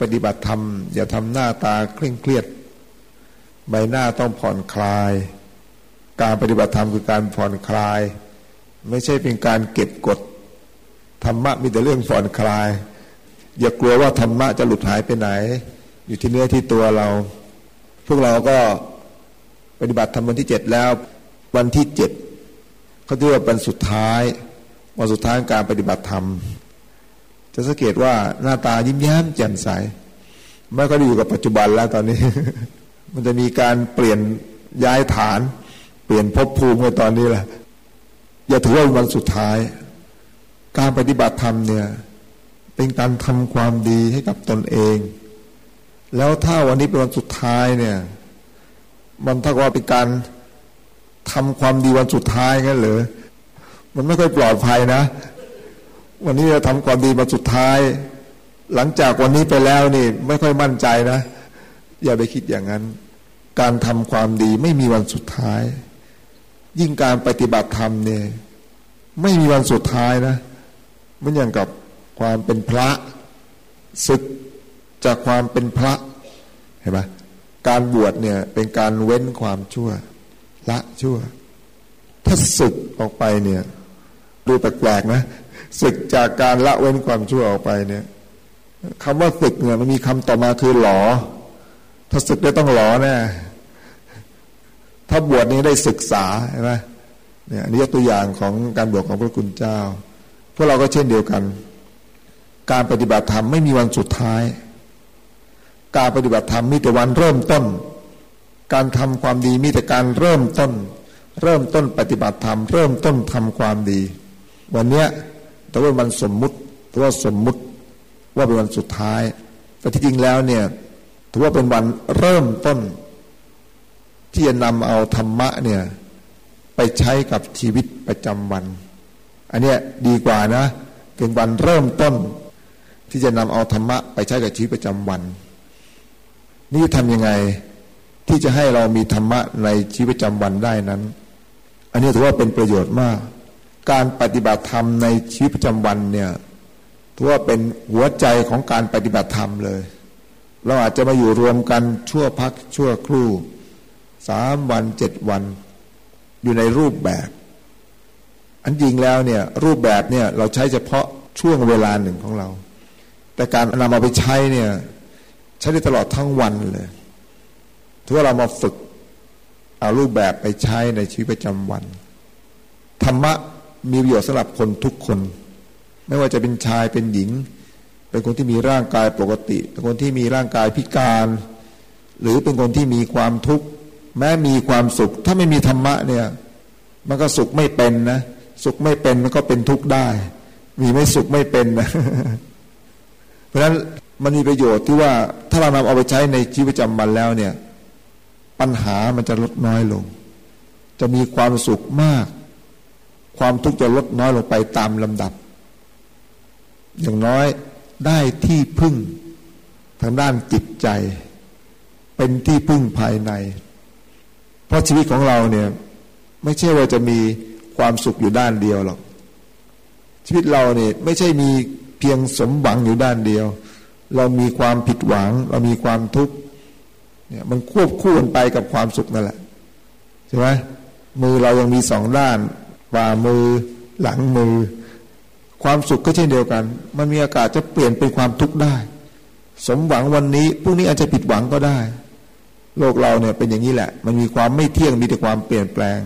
ปฏิบัติธรรม อย่าทำหน้าตาเคร่งเครียด ใบหน้าต้องผ่อนคลาย การปฏิบัติธรรมคือการผ่อนคลาย ไม่ใช่เป็นการเก็บกดธรรมะมีแต่เรื่องผ่อนคลาย อย่ากลัวว่าธรรมะจะหลุดหายไปไหน อยู่ที่เนื้อที่ตัวเรา พวกเราก็ปฏิบัติธรรมวันที่เจ็ดแล้ว วันที่เจ็ดเขาเรียกว่าวันสุดท้ายวันสุดท้ายการปฏิบัติธรรม จะสังเกตว่าหน้าตายิ้มแย้มแจ่มใสไม่ก็อยู่กับปัจจุบันแล้วตอนนี้ มันจะมีการเปลี่ยนย้ายฐาน เปลี่ยนภพภูมิในตอนนี้แหละอย่าถือว่าวันสุดท้าย การปฏิบัติธรรมเนี่ย เป็นการทำความดีให้กับตนเอง แล้วถ้าวันนี้เป็นวันสุดท้ายเนี่ย มันถ้าว่าเป็นการทำความดีวันสุดท้ายงั้นเหรอมันไม่ค่อยปลอดภัยนะ วันนี้เราทำความดีมาสุดท้าย หลังจากวันนี้ไปแล้วนี่ ไม่ค่อยมั่นใจนะ อย่าไปคิดอย่างนั้น การทำความดีไม่มีวันสุดท้าย ยิ่งการปฏิบัติธรรมเนี่ย ไม่มีวันสุดท้ายนะมันอย่างกับความเป็นพระศึกจากความเป็นพระเห็นไหมการบวชเนี่ยเป็นการเว้นความชั่ว ละชั่ว ถ้าศึกออกไปเนี่ย ดูแปลกๆนะ ศึกจากการละเว้นความชั่วออกไปเนี่ยคำว่าศึกเนี่ยมันมีคำต่อมาคือหลอ ถ้าศึกได้ต้องหลอแน่ถ้าบวชนี้ได้ศึกษาใช่ไหมเนี่ยอันนี้ยกตัวอย่างของการบวชของพระคุณเจ้า พวกเราก็เช่นเดียวกัน การปฏิบัติธรรมไม่มีวันสุดท้าย การปฏิบัติธรรมมีแต่วันเริ่มต้น การทำความดีมีแต่การเริ่มต้น เริ่มต้นปฏิบัติธรรม เริ่มต้นทำความดี วันเนี้ย แต่ว่ามันสมมุติถือว่าสมมุติว่าเป็นวันสุดท้าย แต่ที่จริงแล้วเนี่ยถือว่าเป็นวันเริ่มต้น ที่จะนำเอาธรรมะเนี่ยไปใช้กับชีวิตประจำวัน อันเนี้ยดีกว่านะเป็นวันเริ่มต้น ที่จะนำเอาธรรมะไปใช้กับชีวิตประจำวัน นี่ทำยังไงที่จะให้เรามีธรรมะในชีวิตประจำวันได้นั้น อันนี้ถือว่าเป็นประโยชน์มาก การปฏิบัติธรรมในชีวิตประจำวันเนี่ยถือว่าเป็นหัวใจของการปฏิบัติธรรมเลย เราอาจจะมาอยู่รวมกันชั่วพักชั่วครู่สามวันเจ็ดวัน อยู่ในรูปแบบ อันจริงแล้วเนี่ยรูปแบบเนี่ยเราใช้เฉพาะช่วงเวลาหนึ่งของเรา แต่การนำมาไปใช้เนี่ยใช้ได้ตลอดทั้งวันเลยถือว่าเรามาฝึกเอารูปแบบไปใช้ในชีวิตประจำวัน ธรรมะ มีประโยชน์สำหรับคนทุกคน ไม่ว่าจะเป็นชายเป็นหญิง เป็นคนที่มีร่างกายปกติ เป็นคนที่มีร่างกายพิการ หรือเป็นคนที่มีความทุกข์แม้มีความสุข ถ้าไม่มีธรรมะเนี่ย มันก็สุขไม่เป็นนะสุขไม่เป็นมันก็เป็นทุกข์ได้ มีไม่สุขไม่เป็นนะเพราะฉะนั้นมันมีประโยชน์ที่ว่าถ้าเรานำเอาไปใช้ในชีวิตประจำวันแล้วเนี่ย ปัญหามันจะลดน้อยลง จะมีความสุขมาก ความทุกข์จะลดน้อยลงไปตามลำดับ อย่างน้อยได้ที่พึ่งทางด้านจิตใจ เป็นที่พึ่งภายใน เพราะชีวิตของเราเนี่ย ไม่ใช่ว่าจะมีความสุขอยู่ด้านเดียวหรอกชีวิตเราเนี่ยไม่ใช่มีเพียงสมหวังอยู่ด้านเดียว เรามีความผิดหวัง เรามีความทุกข์เนี่ยมันควบคู่กันไปกับความสุขนั่นแหละใช่ไหมมือเรายังมีสองด้าน ฝ่ามือหลังมือ ความสุขก็เช่นเดียวกัน มันมีอากาศจะเปลี่ยนเป็นความทุกข์ได้ สมหวังวันนี้พรุ่งนี้อาจจะผิดหวังก็ได้ โลกเราเนี่ยเป็นอย่างนี้แหละ มันมีความไม่เที่ยงมีแต่ความเปลี่ยนแปลง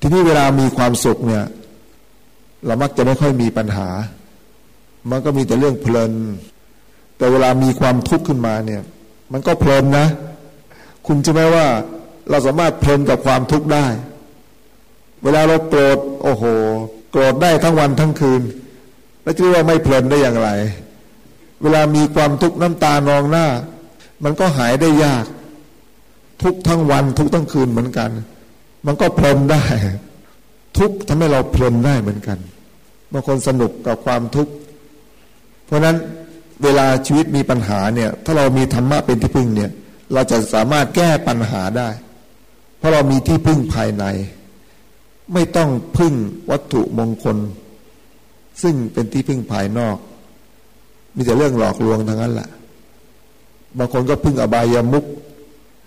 ทีนี้เวลามีความสุขเนี่ย เรามักจะไม่ค่อยมีปัญหา มันก็มีแต่เรื่องเพลิน แต่เวลามีความทุกข์ขึ้นมาเนี่ย มันก็เพลินนะ คุณจะไหมว่าเราสามารถเพลินกับความทุกข์ได้ เวลาเราโกรธโอ้โห โกรธได้ทั้งวันทั้งคืน แล้วจะว่าไม่เพลินได้อย่างไร เวลามีความทุกข์น้ำตานองหน้า มันก็หายได้ยาก ทุกทั้งวันทุกทั้งคืนเหมือนกัน มันก็เพลินได้ ทุกทำให้เราเพลินได้เหมือนกันบางคนสนุกกับความทุกข์เพราะนั้นเวลาชีวิตมีปัญหาเนี่ย ถ้าเรามีธรรมะเป็นที่พึ่งเนี่ย เราจะสามารถแก้ปัญหาได้ เพราะเรามีที่พึ่งภายใน ไม่ต้องพึ่งวัตถุมงคล ซึ่งเป็นที่พึ่งภายนอก มีแต่เรื่องหลอกลวงทั้งนั้นแหละบางคนก็พึ่งอบายามุก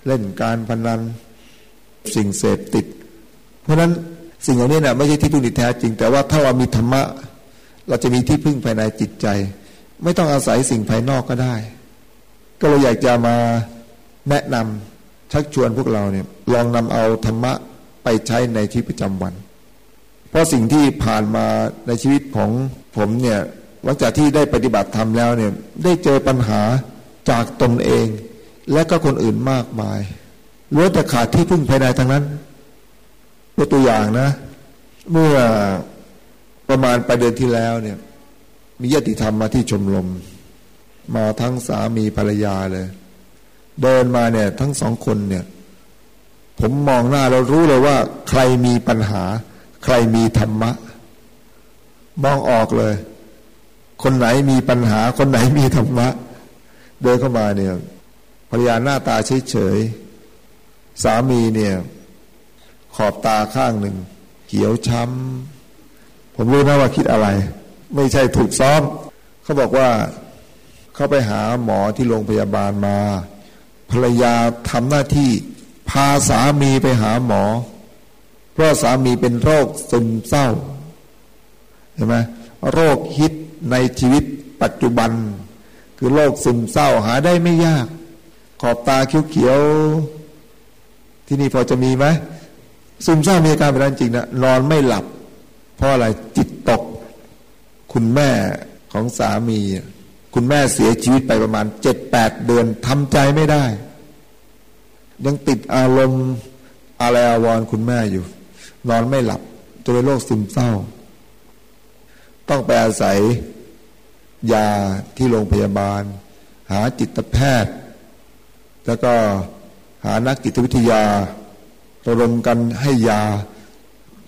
เล่นการพนัน สิ่งเสพติด เพราะนั้นสิ่งเหล่านี้นะ่ะไม่ใช่ที่พึ่งที่แท้จริง แต่ว่าถ้าเรามีธรรมะ เราจะมีที่พึ่งภายในจิตใจ ไม่ต้องอาศัยสิ่งภายนอกก็ได้ ก็เราอยากจะมาแนะนำชักชวนพวกเราเนี่ยลองนำเอาธรรมะ ไปใช้ในชีวิตประจำวัน เพราะสิ่งที่ผ่านมาในชีวิตของผมเนี่ยหลังจากที่ได้ปฏิบัติธรรมแล้วเนี่ยได้เจอปัญหาจากตนเอง และก็คนอื่นมากมายล้วนแต่ขาดที่พึ่งภายในทั้งนั้นยกตัวอย่างนะ เมื่อประมาณปลายเดือนที่แล้วเนี่ย มีญาติธรรมมาที่ชมรมมาทั้งสามีภรรยาเลย เดินมาเนี่ย ทั้งสองคนเนี่ย ผมมองหน้าเรารู้เลยว่า ใครมีปัญหา ใครมีธรรมะ มองออกเลย คนไหนมีปัญหา คนไหนมีธรรมะ เดินเข้ามาเนี่ยภรรยาหน้าตาเฉยๆสามีเนี่ย ขอบตาข้างหนึ่งเขียวช้ำผมรู้นะว่าคิดอะไร ไม่ใช่ถูกซ้อมเขาบอกว่าเขาไปหาหมอที่โรงพยาบาลมา ภรรยาทำหน้าที่ พาสามีไปหาหมอ เพราะสามีเป็นโรคซึมเศร้าเห็นไหมโรคฮิตในชีวิตปัจจุบัน คือโรคซึมเศร้าหาได้ไม่ยาก ขอบตาเขียวๆที่นี่พอจะมีไหมซึมเศร้ามีอาการแบบนั้นจริงนะนอนไม่หลับ เพราะอะไรจิตตก คุณแม่ของสามี คุณแม่เสียชีวิตไปประมาณเจ็ดแปดเดือนทำใจไม่ได้ ยังติดอารมณ์อะไรอาวรคุณแม่อยู่ นอนไม่หลับจนเป็นโรคซึมเศร้า ต้องไปอาศัยยาที่โรงพยาบาล หาจิตแพทย์ แล้วก็หานักจิตวิทยาระดมกันให้ยา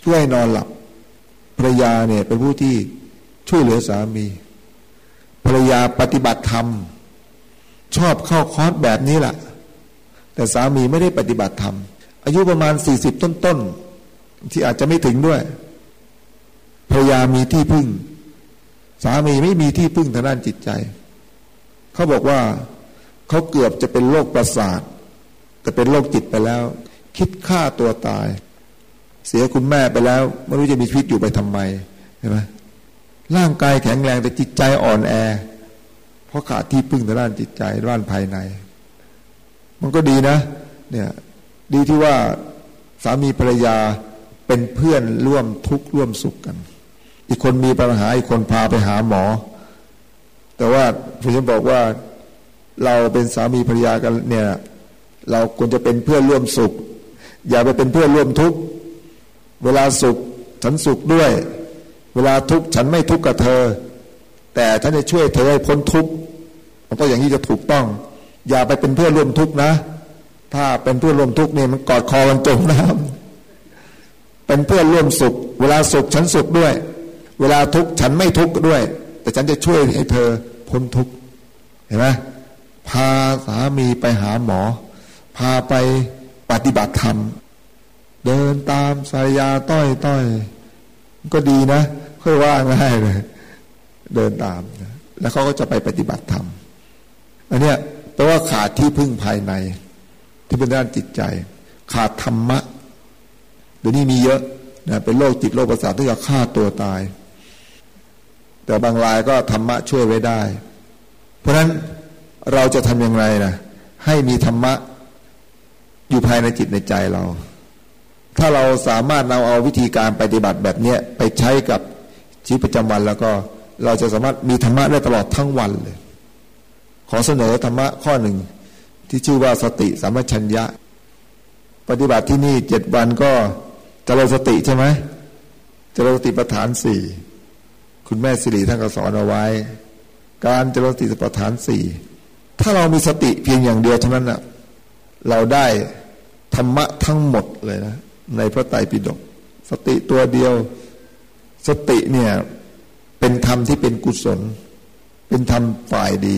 ช่วยนอนหลับภรรยาเนี่ยเป็นผู้ที่ช่วยเหลือสามีภรรยาปฏิบัติธรรม ชอบเข้าคอร์สแบบนี้แหละ แต่สามีไม่ได้ปฏิบัติธรรม อายุประมาณสี่สิบต้นๆ ที่อาจจะไม่ถึงด้วยภรรยามีที่พึ่ง สามีไม่มีที่พึ่งทางด้านจิตใจ เขาบอกว่าเขาเกือบจะเป็นโรคประสาท แต่เป็นโรคจิตไปแล้ว คิดฆ่าตัวตาย เสียคุณแม่ไปแล้วไม่รู้จะมีชีวิตอยู่ไปทำไมใช่ไหมร่างกายแข็งแรงแต่จิตใจอ่อนแอ เพราะขาดที่พึ่งทางด้านจิตใจด้านภายใน มันก็ดีนะ เนี่ย ดีที่ว่าสามีภรรยาเป็นเพื่อนร่วมทุกข์ร่วมสุขกัน อีกคนมีปัญหาอีกคนพาไปหาหมอ แต่ว่าผมจะบอกว่าเราเป็นสามีภรรยากันเนี่ย เราควรจะเป็นเพื่อนร่วมสุข อย่าไปเป็นเพื่อนร่วมทุกข์เวลาสุขฉันสุขด้วย เวลาทุกข์ฉันไม่ทุกข์กับเธอ แต่ฉันจะช่วยเธอให้พ้นทุกข์มันก็อย่างนี้จะถูกต้อง อย่าไปเป็นเพื่อนร่วมทุกข์นะ ถ้าเป็นเพื่อนร่วมทุกข์เนี่ยมันกอดคอกันจมน้ำเป็นเพื่อนร่วมสุข เวลาสุขฉันสุขด้วย เวลาทุกข์ฉันไม่ทุกข์ด้วย แต่ฉันจะช่วยให้เธอพ้นทุกข์เห็นไหมพาสามีไปหาหมอ พาไปปฏิบัติธรรม เดินตามสายยาต้อยต้อยก็ดีนะค่อยว่าง่ายเลย เดินตาม แล้วเขาก็จะไปปฏิบัติธรรมอันเนี้ย แปลว่าขาดที่พึ่งภายใน ที่เป็นด้านจิตใจ ขาดธรรมะเดี๋ยวนี้มีเยอะนะเป็นโรคจิตโรคประสาทที่จะฆ่าตัวตาย แต่บางรายก็ธรรมะช่วยไว้ได้ เพราะฉะนั้นเราจะทำอย่างไรนะให้มีธรรมะอยู่ภายในจิตในใจเรา ถ้าเราสามารถเอาเอาวิธีการปฏิบัติแบบนี้ไปใช้กับชีวิตประจำวันแล้วก็เราจะสามารถมีธรรมะได้ตลอดทั้งวันเลย อเสนอธรรมะข้อหนึ่ง ที่ชื่อว่าสติสัมปชัญญะ ปฏิบัติที่นี่เจ็ดวันก็จเจริญสติใช่ไหมจเจริญสติปัฏฐานสี่คุณแม่สิริท่านก็สอนเอาไว้ การเจริญสติปัฏฐานสี่ถ้าเรามีสติเพียงอย่างเดียวเท่านั้นนะเราได้ธรรมะทั้งหมดเลยนะ ในพระไตรปิฎกสติตัวเดียว สติเนี่ยเป็นธรรมที่เป็นกุศล เป็นธรรมฝ่ายดี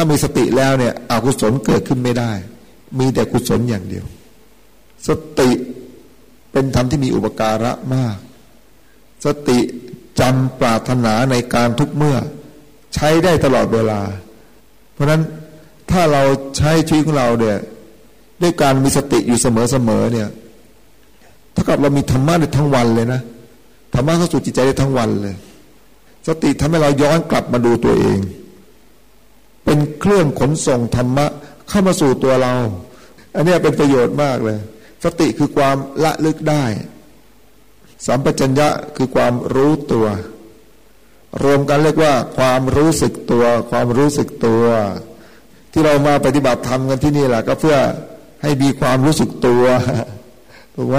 ถ้ามีสติแล้วเนี่ยอกุศลเกิดขึ้นไม่ได้ มีแต่กุศลอย่างเดียว สติเป็นธรรมที่มีอุปการะมาก สติจำปรารถนาในการทุกเมื่อ ใช้ได้ตลอดเวลา เพราะนั้นถ้าเราใช้ชีวิตของเราเนี่ยด้วยการมีสติอยู่เสมอๆเนี่ยเท่ากับเรามีธรรมะในทั้งวันเลยนะธรรมะเข้าสู่จิตใจได้ทั้งวันเลย สติทำให้เราย้อนกลับมาดูตัวเอง เป็นเครื่องขนส่งธรรมะเข้ามาสู่ตัวเรา อันนี้เป็นประโยชน์มากเลย สติคือความละลึกได้ สัมปชัญญะคือความรู้ตัว รวมกันเรียกว่า ความรู้สึกตัว ความรู้สึกตัว ที่เรามาปฏิบัติธรรมกันที่นี่แหละก็เพื่อให้มีความรู้สึกตัวถูกไหม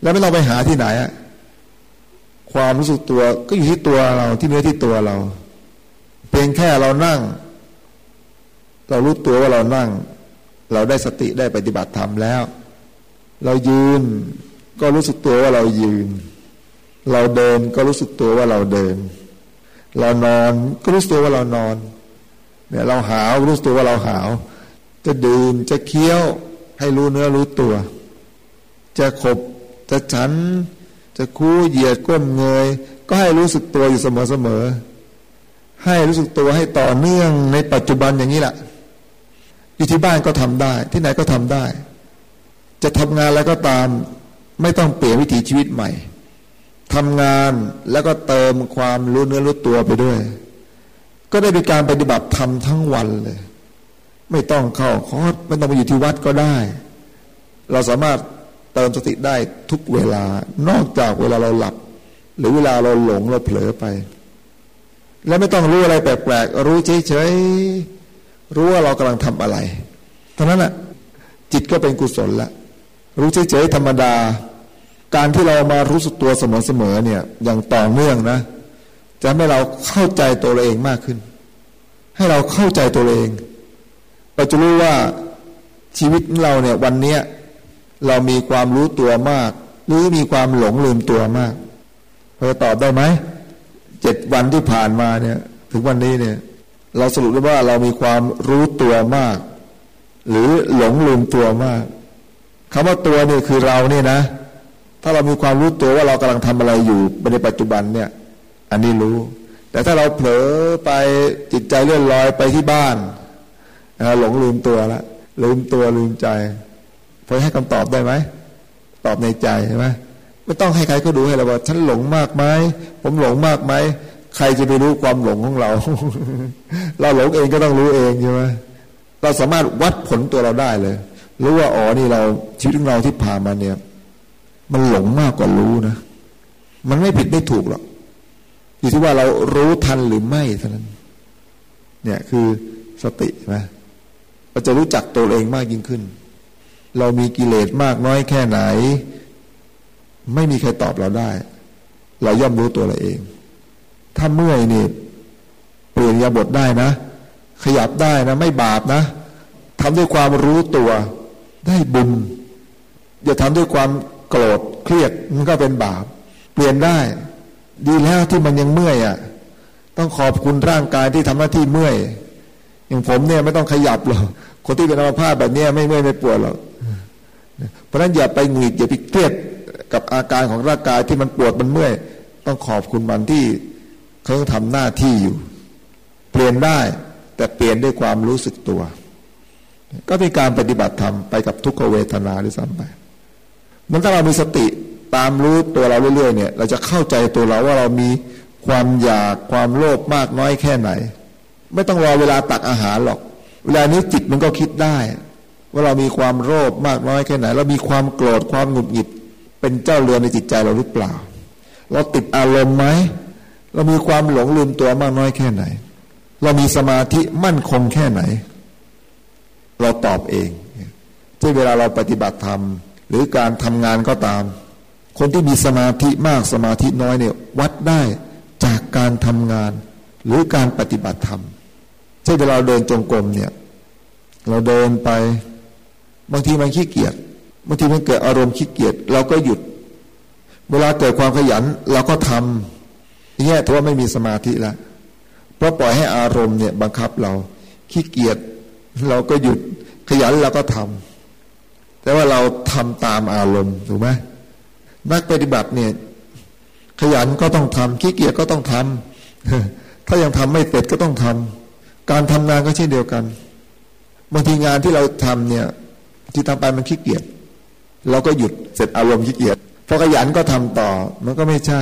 แล้วไม่ต้องไปหาที่ไหนอะความรู้สึกตัวก็อยู่ที่ตัวเราที่เนื้อที่ตัวเรา เพียงแค่เรานั่ง เรารู้ตัวว่าเรานั่ง เราได้สติได้ปฏิบัติธรรมแล้ว เรายืนก็รู้สึกตัวว่าเรายืน เราเดินก็รู้สึกตัวว่าเราเดิน เรานอนก็รู้สึกตัวว่าเรานอนเนี่ยเราหาวรู้สึกตัวว่าเราหาว จะดื่มจะเคี้ยวให้รู้เนื้อรู้ตัว จะขบจะฉัน จะคู่เหยียดก้มเงย ก็ให้รู้สึกตัวอยู่เสมอๆ ให้รู้สึกตัวให้ต่อเนื่องในปัจจุบันอย่างนี้แหละอยู่ที่บ้านก็ทำได้ ที่ไหนก็ทำได้ จะทำงานแล้วก็ตาม ไม่ต้องเปลี่ยนวิถีชีวิตใหม่ทำงานแล้วก็เติมความรู้เนื้อรู้ตัวไปด้วย ก็ได้เป็นการปฏิบัติธรรมทั้งวันเลย ไม่ต้องเข้าคอร์สไม่ต้องไปอยู่ที่วัดก็ได้ เราสามารถเติมสติได้ทุกเวลา นอกจากเวลาเราหลับ หรือเวลาเราหลงเราเผลอไป และไม่ต้องรู้อะไรแปลกๆรู้เฉยๆรู้ว่าเรากำลังทำอะไรเท่านั้นแหะจิตก็เป็นกุศลละรู้เฉยๆธรรมดา การที่เรามารู้สึกตัวเสมอๆเนี่ยอย่างต่อเนื่องนะ จะให้เราเข้าใจตัวเราเองมากขึ้น ให้เราเข้าใจตัวเองเราจะรู้ว่าชีวิตเราเนี่ยวันเนี้ยเรามีความรู้ตัวมาก หรือมีความหลงลืมตัวมากพอจะตอบได้ไหม เจ็ดวันที่ผ่านมาเนี่ย ถึงวันนี้เนี่ย เราสรุปได้ว่าเรามีความรู้ตัวมาก หรือหลงลืมตัวมากคำว่าตัวนี่คือเราเนี่ยนะ ถ้าเรามีความรู้ตัวว่าเรากำลังทำอะไรอยู่ในปัจจุบันเนี่ย อันนี้รู้ แต่ถ้าเราเผลอไปจิตใจเลื่อนลอยไปที่บ้านหลงลืมตัวละลืมตัวลืมใจพอให้คำตอบได้ไหมตอบในใจใช่ไหม ไม่ต้องให้ใครก็ดูให้เราว่าฉันหลงมากไหมผมหลงมากไหมใครจะไปรู้ความหลงของเรา เราหลงเองก็ต้องรู้เองใช่ไหมเราสามารถวัดผลตัวเราได้เลย รู้ว่าอ๋อนี่เราชีวิตของเราที่ผ่านมาเนี่ย มันหลงมากกว่ารู้นะมันไม่ผิดไม่ถูกหรอกอยู่ที่ว่าเรารู้ทันหรือไม่เท่านั้น เนี่ยคือสตินะเราจะรู้จักตัวเองมากยิ่งขึ้น เรามีกิเลสมากน้อยแค่ไหน ไม่มีใครตอบเราได้ เราย่อมรู้ตัวเราเอง ถ้าเมื่อยนี่เปลี่ยนยาบทได้นะ ขยับได้นะ ไม่บาปนะทำด้วยความรู้ตัวได้บุญอย่าทำด้วยความโกรธเครียดมันก็เป็นบาป เปลี่ยนได้ ดีแล้วที่มันยังเมื่อยอะ ต้องขอบคุณร่างกายที่ทำหน้าที่เมื่อย อย่างผมเนี่ยไม่ต้องขยับหรอกคนที่เป็นอัมพาตแบบนี้ไม่เมื่อยไม่ปวดหรอกเพราะนั้นอย่าไปหงุดหงิดอย่าไปเครียด กับอาการของร่างกายที่มันปวดมันเมื่อย ต้องขอบคุณมันที่เขาทำหน้าที่อยู่ เปลี่ยนได้แต่เปลี่ยนด้วยความรู้สึกตัว ก็เป็นการปฏิบัติธรรมไปกับทุกขเวทนาด้วยซ้ำไปมันถ้าเรามีสติตามรู้ตัวเราเรื่อยๆเนี่ยเราจะเข้าใจตัวเราว่าเรามีความอยากความโลภมากน้อยแค่ไหน ไม่ต้องรอเวลาตักอาหารหรอก เวลานี้จิตมันก็คิดได้ ว่าเรามีความโลภมากน้อยแค่ไหน เรามีความโกรธความหงุดหงิด เป็นเจ้าเรือในจิตใจเราหรือเปล่า เราติดอารมณ์ไหม เรามีความหลงลืมตัวมากน้อยแค่ไหน เรามีสมาธิมั่นคงแค่ไหน เราตอบเองที่เวลาเราปฏิบัติธรรม หรือการทำงานก็ตาม คนที่มีสมาธิมากสมาธิน้อยเนี่ยวัดได้จากการทำงาน หรือการปฏิบัติธรรมเช่นเวลาเดินจงกรมเนี่ย เราเดินไป บางทีมันขี้เกียจ บางทีมันเกิดอารมณ์ขี้เกียจเราก็หยุด เวลาเกิดความขยันเราก็ทำอย่างเงี้ยถือว่าไม่มีสมาธิแล้วเพราะปล่อยให้อารมณ์เนี่ยบังคับเราขี้เกียจเราก็หยุดขยันเราก็ทำแต่ว่าเราทำตามอารมณ์ถูกไหมนักปฏิบัติเนี่ย ขยันก็ต้องทำขี้เกียจก็ต้องทำถ้ายังทำไม่เสร็จก็ต้องทำการทำงานก็เช่นเดียวกันบางทีงานที่เราทำเนี่ยที่ทำไปมันขี้เกียจ เราก็หยุดเสร็จอารมณ์ขี้เกียจพอขยันก็ทำต่อมันก็ไม่ใช่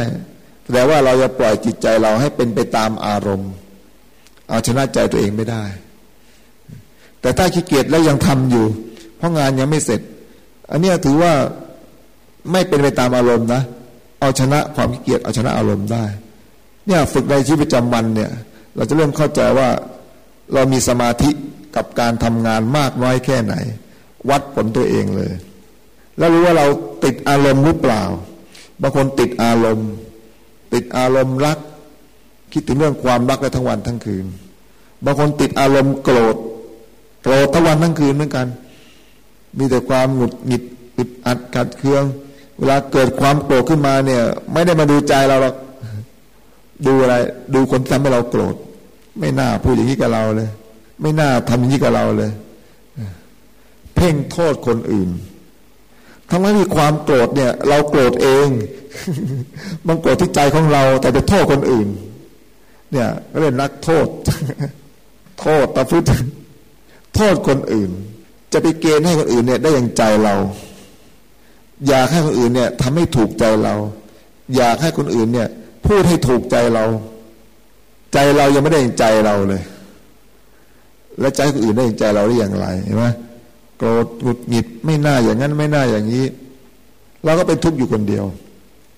แต่ว่าเราจะปล่อยจิตใจเราให้เป็นไปตามอารมณ์ เอาชนะใจตัวเองไม่ได้ แต่ถ้าขี้เกียจแล้วยังทำอยู่ เพราะงานยังไม่เสร็จ อันนี้ถือว่าไม่เป็นไปตามอารมณ์นะเอาชนะความขี้เกียจเอาชนะอารมณ์ได้ เนี่ยฝึกในชีวิตประจำวันเนี่ย เราจะเริ่มเข้าใจว่าเรามีสมาธิกับการทำงานมากน้อยแค่ไหน วัดผลตัวเองเลย แล้วรู้ว่าเราติดอารมณ์หรือเปล่า บางคนติดอารมณ์ ติดอารมณ์รัก คิดถึงเรื่องความรักได้ทั้งวันทั้งคืน บางคนติดอารมณ์โกรธโกรธทั้งวันทั้งคืนเหมือนกัน มีแต่ความหงุดหงิดอึดอัดขัดเคือง เวลาเกิดความโกรธขึ้นมาเนี่ย ไม่ได้มาดูใจเราหรอกดูอะไร ดูคนที่ทำให้เราโกรธ ไม่น่าพูดอย่างนี้กับเราเลย ไม่น่าทำอย่างนี้กับเราเลย เพ่งโทษคนอื่น ทั้งนั้นที่ความโกรธเนี่ย เราโกรธเองมันโกรธที่ใจของเรา แต่ไปโทษคนอื่น เนี่ยก็เลยนักโทษ โทษตะฟุตโทษคนอื่น จะไปเกณฑ์ให้คนอื่นเนี่ย ได้อย่างใจเรา อยากให้คนอื่นเนี่ยทำให้ถูกใจเรา อยากให้คนอื่นเนี่ย พูดให้ถูกใจเรา ใจเรายังไม่ได้อย่างใจเราเลย แล้วใจคนอื่นได้อย่างใจเราได้อย่างไรเห็นไหม โกรธหงุดหงิดไม่น่าอย่างนั้นไม่น่าอย่างนี้ เราก็เป็นทุกข์อยู่คนเดียว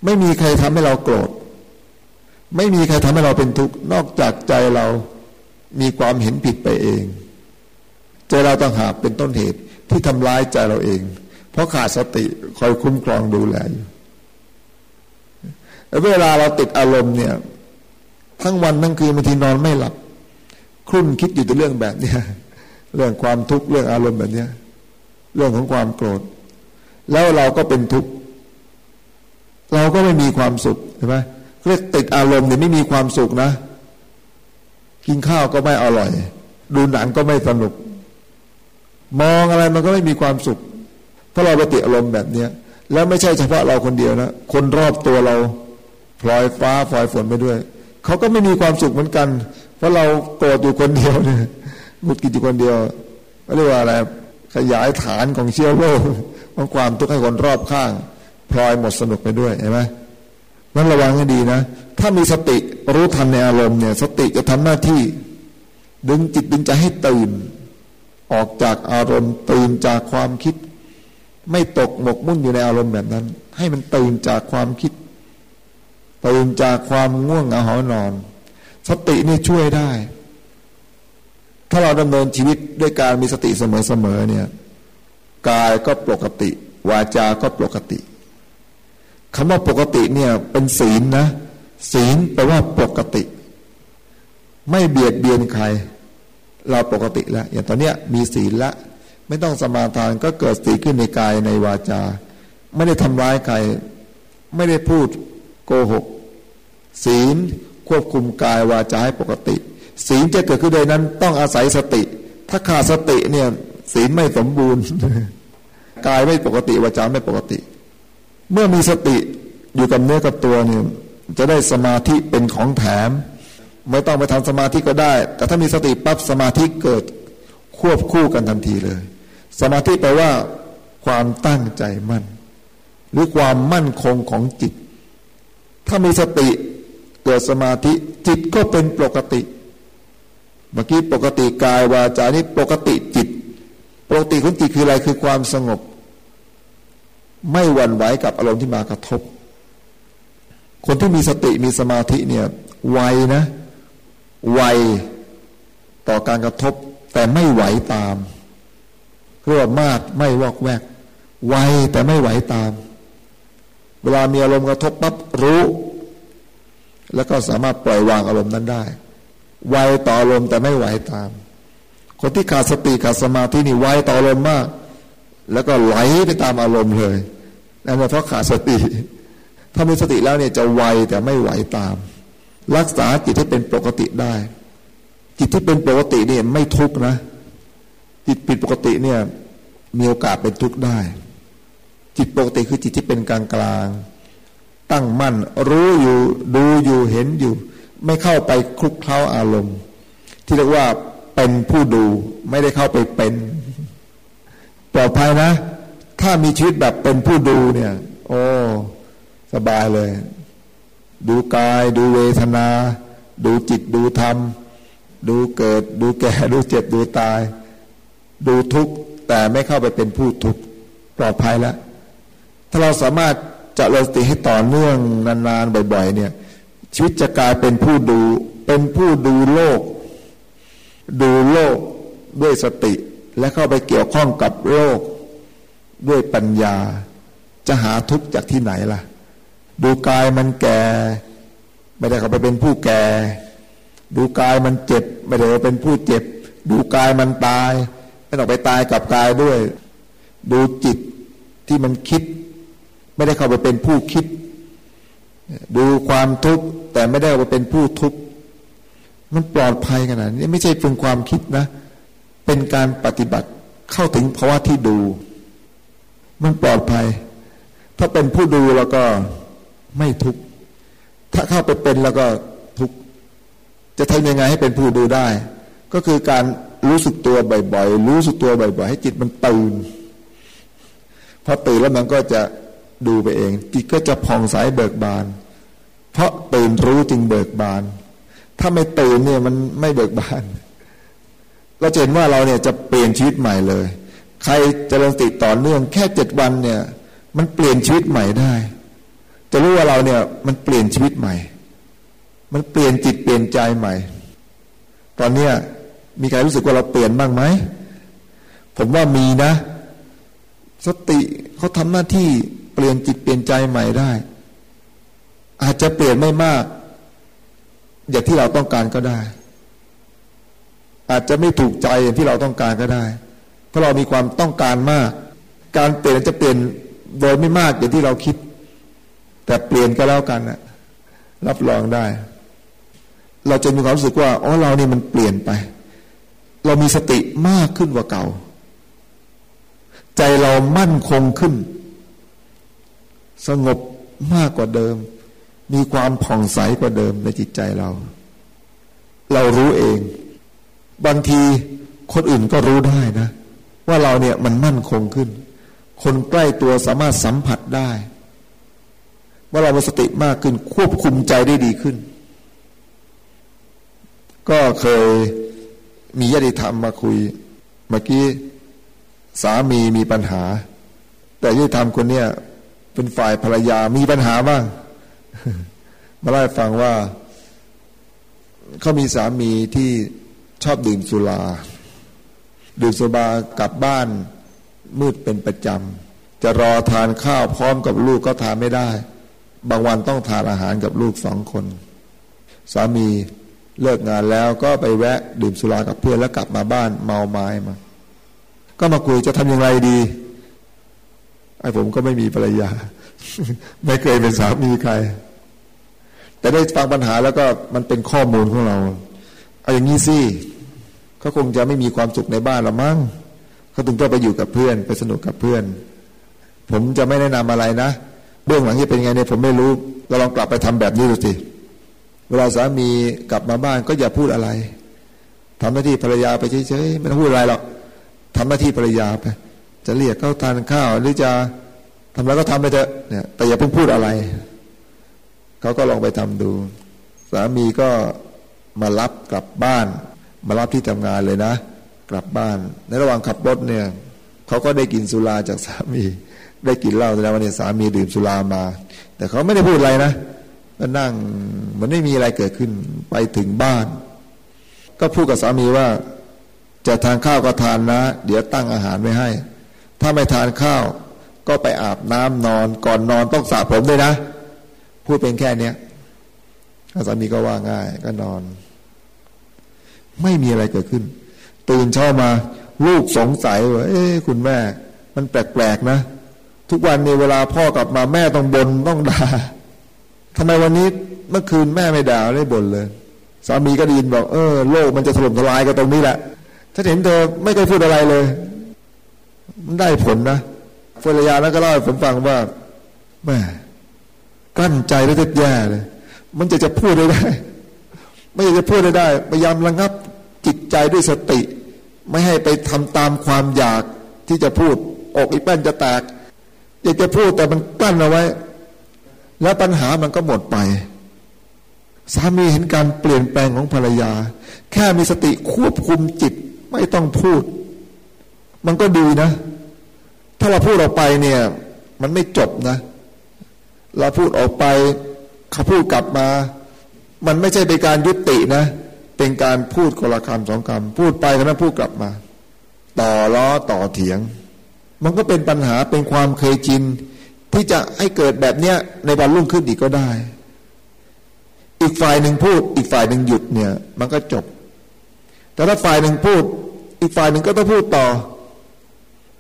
ไม่มีใครทำให้เราโกรธ ไม่มีใครทำให้เราเป็นทุกข์นอกจากใจเรามีความเห็นผิดไปเองใจเราต้องหากเป็นต้นเหตุที่ทำร้ายใจเราเอง เพราะขาดสติคอยคุ้มครองดูแลอยู่เวลาเราติดอารมณ์เนี่ย ทั้งวันทั้งคืนบางทีนอนไม่หลับครุ่นคิดอยู่แต่เรื่องแบบเนี้ยเรื่องความทุกข์เรื่องอารมณ์แบบเนี้ย เรื่องของความโกรธ แล้วเราก็เป็นทุกข์เราก็ไม่มีความสุขใช่ไหมเรียกติดอารมณ์เนี่ยไม่มีความสุขนะ กินข้าวก็ไม่อร่อย ดูหนังก็ไม่สนุก มองอะไรมันก็ไม่มีความสุข เพราะเราไปติดอารมณ์แบบเนี้ยแล้วไม่ใช่เฉพาะเราคนเดียวนะคนรอบตัวเราพลอยฟ้าพลอยฝนไปด้วยเขาก็ไม่มีความสุขเหมือนกัน เพราะเราโกรธอยู่คนเดียวเนี่ยหงุดหงิดอยู่คนเดียวเรียกว่าอะไร ขยายฐานของเชื้อโรคของความทุกข์ให้คนรอบข้าง พลอยหมดสนุกไปด้วยเห็นไหมนั้นระวังให้ดีนะ ถ้ามีสติรู้ทันในอารมณ์เนี่ย สติจะทำหน้าที่ ดึงจิตดึงใจให้ตื่น ออกจากอารมณ์ตื่นจากความคิด ไม่ตกหมกมุ่นอยู่ในอารมณ์แบบนั้น ให้มันตื่นจากความคิด ตื่นจากความง่วงเหงาหอนอน สตินี่ช่วยได้ ถ้าเราดำเนินชีวิตด้วยการมีสติเสมอๆเนี่ยกายก็ปกติ วาจา ก็ปกติคำว่าปกติเนี่ยเป็นศีลนะ ศีลแปลว่าปกติ ไม่เบียดเบียนใคร เราปกติแล้วอย่างตอนเนี้ยมีศีลละ ไม่ต้องสมาทานก็เกิดสีขึ้นในกายในวาจา ไม่ได้ทำร้ายใคร ไม่ได้พูดโกหก ศีลควบคุมกายวาจาให้ปกติ ศีลจะเกิดขึ้นได้นั้นต้องอาศัยสติ ถ้าขาดสติเนี่ยศีลไม่สมบูรณ์กายไม่ปกติวาจาไม่ปกติ เมื่อมีสติอยู่กับเนื้อกับตัวเนี่ยจะได้สมาธิเป็นของแถม ไม่ต้องไปทำสมาธิก็ได้ แต่ถ้ามีสติปั๊บสมาธิเกิดควบคู่กันทันทีเลย สมาธิแปลว่าความตั้งใจมั่น หรือความมั่นคงของจิต ถ้ามีสติเกิดสมาธิจิตก็เป็นปกติ เมื่อกี้ปกติกายวาจานี่ปกติจิต ปกติของจิตคืออะไรคือความสงบ ไม่หวั่นไหวกับอารมณ์ที่มากระทบ คนที่มีสติมีสมาธิเนี่ยไวนะไวต่อการกระทบ แต่ไม่ไหวตามเรียกว่ามากไม่วอกแวกไวแต่ไม่ไหวตาม เวลามีอารมณ์กระทบปั๊บรู้ แล้วก็สามารถปล่อยวางอารมณ์นั้นได้ ไวต่ออารมณ์แต่ไม่ไหวตาม คนที่ขาดสติขาดสมาธินี่ไวต่ออารมณ์มาก แล้วก็ไหลไปตามอารมณ์เลยนั่นเพราะขาดสติ ถ้ามีสติแล้วเนี่ยจะไวแต่ไม่ไหวตาม รักษาจิตให้เป็นปกติได้ จิตที่เป็นปกติเนี่ยไม่ทุกนะ จิตผิดปกติเนี่ยมีโอกาสเป็นทุกข์ได้ จิตปกติคือจิตที่เป็นกลางกลางตั้งมั่นรู้อยู่ดูอยู่เห็นอยู่ ไม่เข้าไปคลุกเคล้าอารมณ์ ที่เรียกว่าเป็นผู้ดูไม่ได้เข้าไปเป็นปลอดภัยนะ ถ้ามีชีวิตแบบเป็นผู้ดูเนี่ย โอ้สบายเลย ดูกายดูเวทนา ดูจิตดูธรรม ดูเกิด ดูแก่ดูเจ็บดูตาย ดูทุกข์แต่ไม่เข้าไปเป็นผู้ทุกข์ปลอดภัยแล้วถ้าเราสามารถจะเริญสติให้ต่อเนื่องนานๆบ่อย ๆ เนี่ย ชีวิตจะกลายเป็นผู้ดู เป็นผู้ดูโลก ดูโลกด้วยสติ และเข้าไปเกี่ยวข้องกับโลก ด้วยปัญญา จะหาทุกข์จากที่ไหนล่ะ ดูกายมันแก่ ไม่ได้เข้าไปเป็นผู้แก่ ดูกายมันเจ็บ ไม่ได้เป็นผู้เจ็บ ดูกายมันตาย ไม่ต้องไปตายกับกายด้วย ดูจิตที่มันคิด ไม่ได้เข้าไปเป็นผู้คิด ดูความทุกข์แต่ไม่ได้เข้าไปเป็นผู้ทุกข์มันปลอดภัยขนาดนี้ไม่ใช่เป็นความคิดนะ เป็นการปฏิบัติเข้าถึงภาวะที่ดู มันปลอดภัย ถ้าเป็นผู้ดูแล้วก็ไม่ทุกข์ถ้าเข้าไปเป็นแล้วก็ทุกข์จะทำยังไงให้เป็นผู้ดูได้ ก็คือการรู้สึกตัวบ่อยๆ รู้สึกตัวบ่อยๆ ให้จิตมันตื่น พอตื่นแล้วมันก็จะ ดูไปเอง จิตก็จะผ่องใสเบิกบาน เพราะตื่นรู้จึงเบิกบาน ถ้าไม่ตื่นเนี่ยมันไม่เบิกบาน เราเห็นว่าเราเนี่ยจะเปลี่ยนชีวิตใหม่เลย ใครจะเริญติต่อเนื่องแค่เจ็ดวันเนี่ย มันเปลี่ยนชีวิตใหม่ได้ จะรู้ว่าเราเนี่ยมันเปลี่ยนชีวิตใหม่ มันเปลี่ยนจิตเปลี่ยนใจใหม่ ตอนเนี้ยมีใครรู้สึกว่าเราเปลี่ยนบ้างไหม ผมว่ามีนะ สติเขาทำหน้าที่ ปลี่ยนจิตเปลี่ยนใจใหม่ได้ อาจจะเปลี่ยนไม่มาก อย่างที่เราต้องการก็ได้ อาจจะไม่ถูกใจอย่างที่เราต้องการก็ได้ เพราะเรามีความต้องการมาก การเปลี่ยนจะเปลี่ยนโดยไม่มากอย่างที่เราคิด แต่เปลี่ยนก็แล้วกันนะรับรองได้ เราจะมีความรู้สึกว่าอ๋อเราเนี่ยมันเปลี่ยนไป เรามีสติมากขึ้นกว่าเก่า ใจเรามั่นคงขึ้น สงบมากกว่าเดิม มีความผ่องใสกว่าเดิมในจิตใจเรา เรารู้เอง บางทีคนอื่นก็รู้ได้นะ ว่าเราเนี่ยมันมั่นคงขึ้น คนใกล้ตัวสามารถสัมผัสได้ ว่าเรามีสติมากขึ้น ควบคุมใจได้ดีขึ้น ก็เคยมีญาติธรรมมาคุย เมื่อกี้สามีมีปัญหา แต่ญาติธรรมคนเนี้ย เป็นฝ่ายภรรยามีปัญหาบ้างมาเล่าให้ฟังว่าเขามีสามีที่ชอบดื่มสุรา ดื่มสุรากลับบ้านมืดเป็นประจำ จะรอทานข้าวพร้อมกับลูกก็ทานไม่ได้ บางวันต้องทานอาหารกับลูกสองคน สามีเลิกงานแล้วก็ไปแวะดื่มสุรากับเพื่อนแล้วกลับมาบ้านเมาไม้มา ก็มาคุยจะทำอย่างไรดี ไอ้ผมก็ไม่มีภรรยา ไม่เคยเป็นสามีใคร แต่ได้ฟังปัญหาแล้วก็มันเป็นข้อมูลของเรา เอาอย่างนี้สิเขาคงจะไม่มีความสุขในบ้านละมั้งเขาถึงต้องไปอยู่กับเพื่อน ไปสนุกกับเพื่อน ผมจะไม่แนะนำอะไรนะเบื้องหลังที่เป็นไงเนี่ยผมไม่รู้เราลองกลับไปทำแบบนี้ดูสิเวลาสามีกลับมาบ้านก็อย่าพูดอะไรทำหน้าที่ภรรยาไปเฉยๆไม่ต้องพูดอะไรหรอกทำหน้าที่ภรรยาไป จะเรียกเขาทานข้าว หรือจะทำอะไรก็ทำไปเถอะเนี่ยแต่อย่าเพิ่งพูดอะไร เขาก็ลองไปทำดู สามีก็มารับกลับบ้าน มารับที่ทำงานเลยนะ กลับบ้าน ในระหว่างขับรถเนี่ยเขาก็ได้กินสุราจากสามี ได้กินเหล้าแสดงว่าเนี่ยสามีดื่มสุรามา แต่เขาไม่ได้พูดอะไรนะก็นั่งมันไม่มีอะไรเกิดขึ้นไปถึงบ้าน ก็พูดกับสามีว่า จะทานข้าวก็ทานนะ เดี๋ยวตั้งอาหารไว้ให้ ถ้าไม่ทานข้าว ก็ไปอาบน้ำนอน ก่อนนอนต้องสระผมด้วยนะ พูดเป็นแค่เนี้ยสามีก็ว่าง่าย ก็นอน ไม่มีอะไรเกิดขึ้น ตื่นเช้ามา ลูกสงสัยว่าเอ้คุณแม่ มันแปลกๆนะ ทุกวันในเวลาพ่อกลับมาแม่ต้องบนต้องด่าทำไมวันนี้เมื่อคืนแม่ไม่ด่าไม่บ่นเลยสามีก็ดีนบอกเออโลกมันจะถล่มทลายกันตรงนี้แหละถ้าเห็นเธอไม่เคยพูดอะไรเลย มันได้ผลนะภรรยานั้นก็เล่าให้ผมฟังว่าแม่กั้นใจแล้วจะแย่เลย มันจะจะพูดได้ได้ ไม่จะพูดได้ได้พยายามระงับจิตใจด้วยสติ ไม่ให้ไปทำตามความอยากที่จะพูดอกอีแป้นจะแตก อยากจะพูดแต่มันกั้นเอาไว้ แล้วปัญหามันก็หมดไป สามีเห็นการเปลี่ยนแปลงของภรรยา แค่มีสติควบคุมจิตไม่ต้องพูด มันก็ดีนะ ถ้าเราพูดออกไปเนี่ย มันไม่จบนะ เราพูดออกไปเขาพูดกลับมา มันไม่ใช่เป็นการยุตินะ เป็นการพูดคนละคำสองคำพูดไปแล้วนั้นพูดกลับมา ต่อล้อต่อเถียง มันก็เป็นปัญหาเป็นความเคยชินที่จะให้เกิดแบบเนี้ยในวันรุ่งขึ้นอีกก็ได้ อีกฝ่ายหนึ่งพูด อีกฝ่ายหนึ่งหยุดเนี่ย มันก็จบ แต่ถ้าฝ่ายหนึ่งพูด อีกฝ่ายหนึ่งก็ต้องพูดต่อ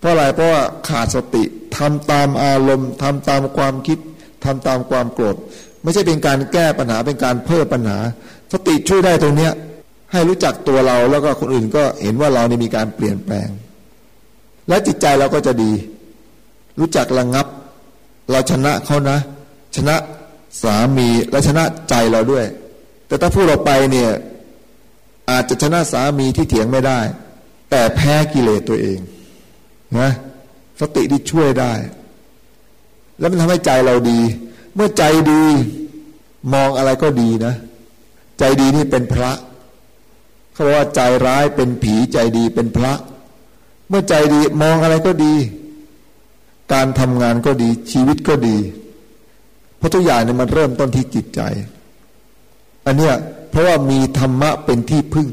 เพราะอะไรเพราะว่าขาดสติทำตามอารมณ์ทำตามความคิดทำตามความโกรธ ไม่ใช่เป็นการแก้ปัญหาเป็นการเพิ่มปัญหา สติช่วยได้ตรงเนี้ยให้รู้จักตัวเราแล้วก็คนอื่นก็เห็นว่าเรานี่มีการเปลี่ยนแปลง และจิตใจเราก็จะดี รู้จักระงงับ เราชนะเขานะ ชนะสามีและชนะใจเราด้วย แต่ถ้าพูดออกไปเนี่ยอาจจะชนะสามีที่เถียงไม่ได้ แต่แพ้กิเลสตัวเอง นะสติที่ช่วยได้ แล้วมันทำให้ใจเราดี เมื่อใจดีมองอะไรก็ดีนะ ใจดีนี่เป็นพระเขาบอกว่าใจร้ายเป็นผีใจดีเป็นพระ เมื่อใจดีมองอะไรก็ดี การทำงานก็ดีชีวิตก็ดี เพราะทุกอย่างเนี่ยมันเริ่มต้นที่จิตใจ อันเนี้ยเพราะว่ามีธรรมะเป็นที่พึ่ง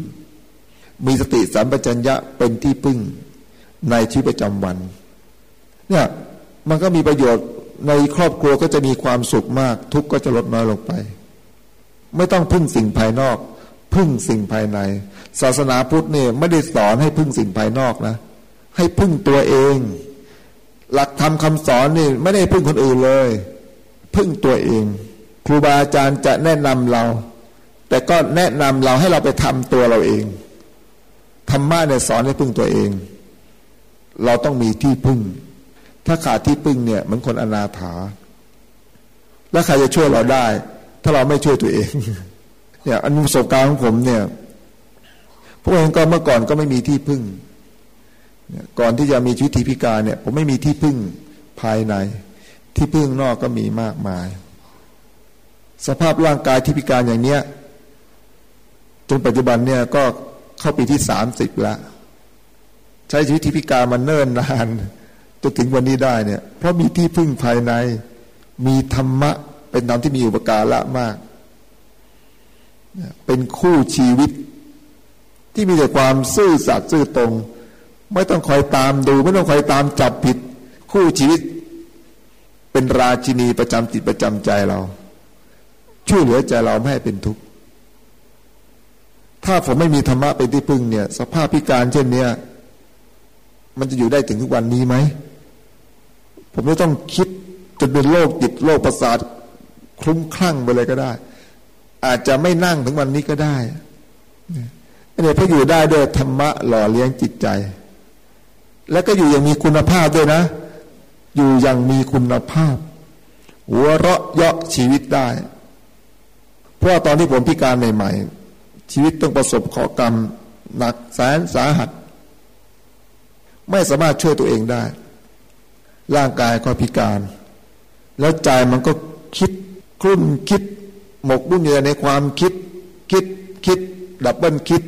มีสติสัมปชัญญะเป็นที่พึ่ง ในชีวิตประจำวัน เนี่ยมันก็มีประโยชน์ในครอบครัวก็จะมีความสุขมาก ทุกข์ก็จะลดน้อยลงไป ไม่ต้องพึ่งสิ่งภายนอก พึ่งสิ่งภายใน ศาสนาพุทธเนี่ยไม่ได้สอนให้พึ่งสิ่งภายนอกนะ ให้พึ่งตัวเอง หลักธรรมคาสอนนี่ไม่ได้พึ่งคนอื่นเลย พึ่งตัวเอง ครูบาอาจารย์จะแนะนำเรา แต่ก็แนะนำเราให้เราไปทำตัวเราเองธรรมะเนี่ยสอนให้พึ่งตัวเอง เราต้องมีที่พึ่ง ถ้าขาดที่พึ่งเนี่ยเหมือนคนอนาถา แล้วใครจะช่วยเราได้ ถ้าเราไม่ช่วยตัวเอง เนี่ยอันประสบการณ์ของผมเนี่ยพวกเองก็เมื่อก่อนก็ไม่มีที่พึ่ง ก่อนที่จะมีชีวิตพิการเนี่ย ผมไม่มีที่พึ่งภายใน ที่พึ่งนอกก็มีมากมาย สภาพร่างกายที่พิการอย่างเนี้ยจนปัจจุบันเนี่ยก็เข้าปีที่สามสิบละ ใช้ชีวิตที่พิการมาเนิ่นนานจนถึงวันนี้ได้เนี่ย เพราะมีที่พึ่งภายใน มีธรรมะ เป็นธรรมที่มีอุปการะมาก เป็นคู่ชีวิต ที่มีแต่ความซื่อสัตย์ซื่อตรง ไม่ต้องคอยตามดู ไม่ต้องคอยตามจับผิด คู่ชีวิต เป็นราชินีประจำจิตประจำใจเรา ช่วยเหลือใจเราไม่ให้เป็นทุกข์ถ้าผมไม่มีธรรมะเป็นที่พึ่งเนี่ย สภาพพิการเช่นเนี้ย มันจะอยู่ได้ถึงทุกวันนี้ไหม ผมไม่ต้องคิดจนเป็นโรคจิตโรคประสาทคลุ้มคลั่งไปเลยก็ได้ อาจจะไม่นั่งถึงวันนี้ก็ได้เนี่ยพระอยู่ได้ด้วยธรรมะหล่อเลี้ยงจิตใจ แล้วก็อยู่อย่างมีคุณภาพด้วยนะ อยู่อย่างมีคุณภาพ หัวเราะเยาะชีวิตได้ เพราะตอนที่ผมพิการใหม่ ๆ ชีวิตต้องประสบข้อกรรมหนักแสนสาหัส ไม่สามารถช่วยตัวเองได้ ร่างกายก็พิการ แล้วใจมันก็คิดคลุ่นคิด หมกบุ่นอยู่ในความคิด คิดคิด ดับเบิลคิด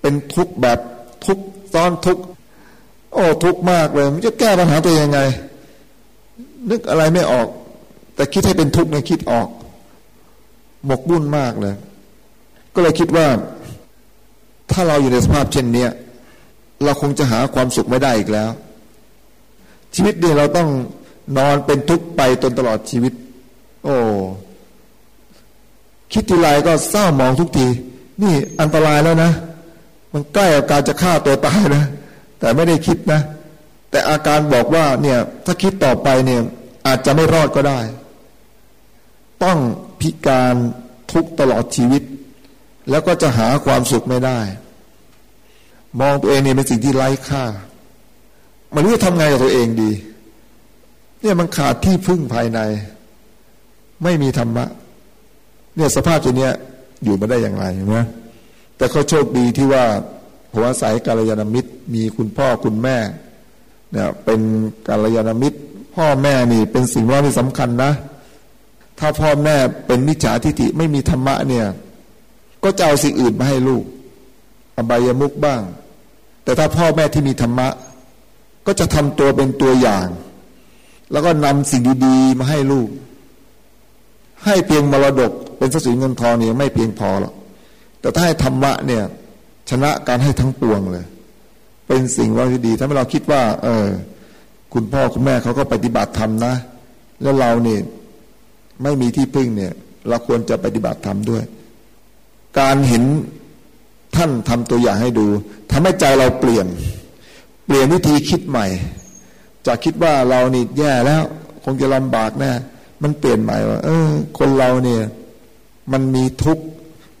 เป็นทุกข์แบบทุกข์ซ้อนทุกข์โอ้ทุกข์มากเลยมันจะแก้ปัญหาตัวยังไง นึกอะไรไม่ออก แต่คิดให้เป็นทุกข์ในคิดออก หมกบุ่นมากเลย ก็เลยคิดว่า ถ้าเราอยู่ในสภาพเช่นเนี้ เราคงจะหาความสุขไม่ได้อีกแล้ว ชีวิตเนี่ยเราต้องนอนเป็นทุกข์ไปจนตลอดชีวิต โอ้คิดทีไรก็เศร้าหมองทุกที นี่อันตรายแล้วนะ มันใกล้กับการจะฆ่าตัวตายนะ แต่ไม่ได้คิดนะ แต่อาการบอกว่าเนี่ยถ้าคิดต่อไปเนี่ยอาจจะไม่รอดก็ได้ ต้องพิการทุกตลอดชีวิต แล้วก็จะหาความสุขไม่ได้ มองตัวเองเนี่ยเป็นสิ่งที่ไร้ค่า มันรู้จะทำไงกับตัวเองดี เนี่ยมันขาดที่พึ่งภายใน ไม่มีธรรมะ เนี่ยสภาพตัวเนี้ยอยู่มาได้อย่างไรเห็นไหมแต่เขาโชคดีที่ว่าผมอาศัยกาลยานมิตร มีคุณพ่อคุณแม่เนี่ยเป็นกาลยานมิตร พ่อแม่นี่เป็นสิ่งว่าที่สำคัญนะ ถ้าพ่อแม่เป็นมิจฉาทิฏฐิไม่มีธรรมะเนี่ย ก็จะเอาสิ่งอื่นมาให้ลูก อบายมุกบ้าง แต่ถ้าพ่อแม่ที่มีธรรมะ ก็จะทำตัวเป็นตัวอย่าง แล้วก็นำสิ่งดีๆ มาให้ลูก ให้เพียงมรดก เป็นทรัพย์สินเงินทองเนี่ยไม่เพียงพอหรอกแต่ถ้าให้ธรรมะเนี่ย ชนะการให้ทั้งปวงเลย เป็นสิ่งว่าที่ดีถ้าเราคิดว่า เออ คุณพ่อคุณแม่เขาก็ปฏิบัติธรรมนะ แล้วเราเนี่ยไม่มีที่พึ่งเนี่ย เราควรจะปฏิบัติธรรมด้วย การเห็น ท่านทำตัวอย่างให้ดูทำให้ใจเราเปลี่ยน เปลี่ยนวิธีคิดใหม่ จากคิดว่าเรานี่แย่แล้ว คงจะลำบากแน่มันเปลี่ยนใหม่ว่า เออ คนเราเนี่ย มันมีทุกข์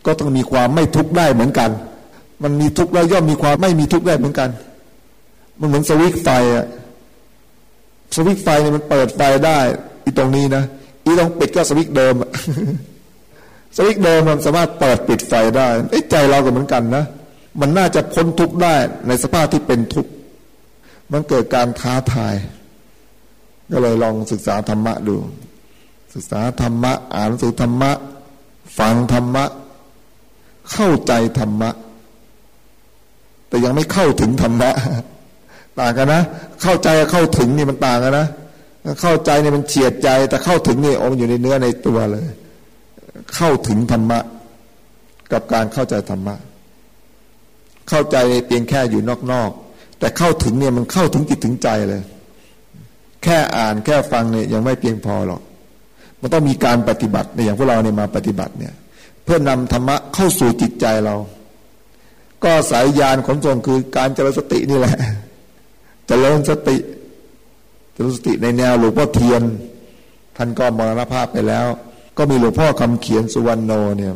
ก็ต้องมีความไม่ทุกข์ได้เหมือนกัน มันมีทุกข์แล้วย่อมมีความไม่มีทุกข์ได้เหมือนกัน มันเหมือนสวิตไฟอะสวิตไฟเนี่ยมันเปิดไฟได้ อีตรงนี้นะอีตรงปิดก็สวิตเดิม สวิตเดิมมันสามารถเปิดปิดไฟได้ไอ้ใจเราก็เหมือนกันนะ มันน่าจะพ้นทุกข์ได้ในสภาพที่เป็นทุกข์มันเกิดการท้าทาย ก็เลยลองศึกษาธรรมะดู ศึกษาธรรมะ อ่านหนังสือธรรมะ ฟังธรรมะ เข้าใจธรรมะ แต่ยังไม่เข้าถึงธรรมะ ต่างกันนะ เข้าใจกับเข้าถึงนี่มันต่างกันนะ เข้าใจเนี่ยมันเฉียดใจ แต่เข้าถึงนี่อมอยู่ในเนื้อในตัวเลย เข้าถึงธรรมะ กับการเข้าใจธรรมะ เข้าใจเพียงแค่อยู่นอกๆแต่เข้าถึงเนี่ยมันเข้าถึงจิตถึงใจเลย แค่อ่านแค่ฟังเนี่ยยังไม่เพียงพอหรอก มันต้องมีการปฏิบัติในอย่างพวกเราเนี่ยมาปฏิบัติเนี่ย เพื่อนำธรรมะเข้าสู่จิตใจเรา ก็สายยานขนส่งคือการเจริญสตินี่แหละเจริญสติเจริญสติในแนวหลวงพ่อเทียนท่านก็มรณภาพไปแล้ว ก็มีหลวงพ่อคำเขียนสุวรรณโนเนี่ย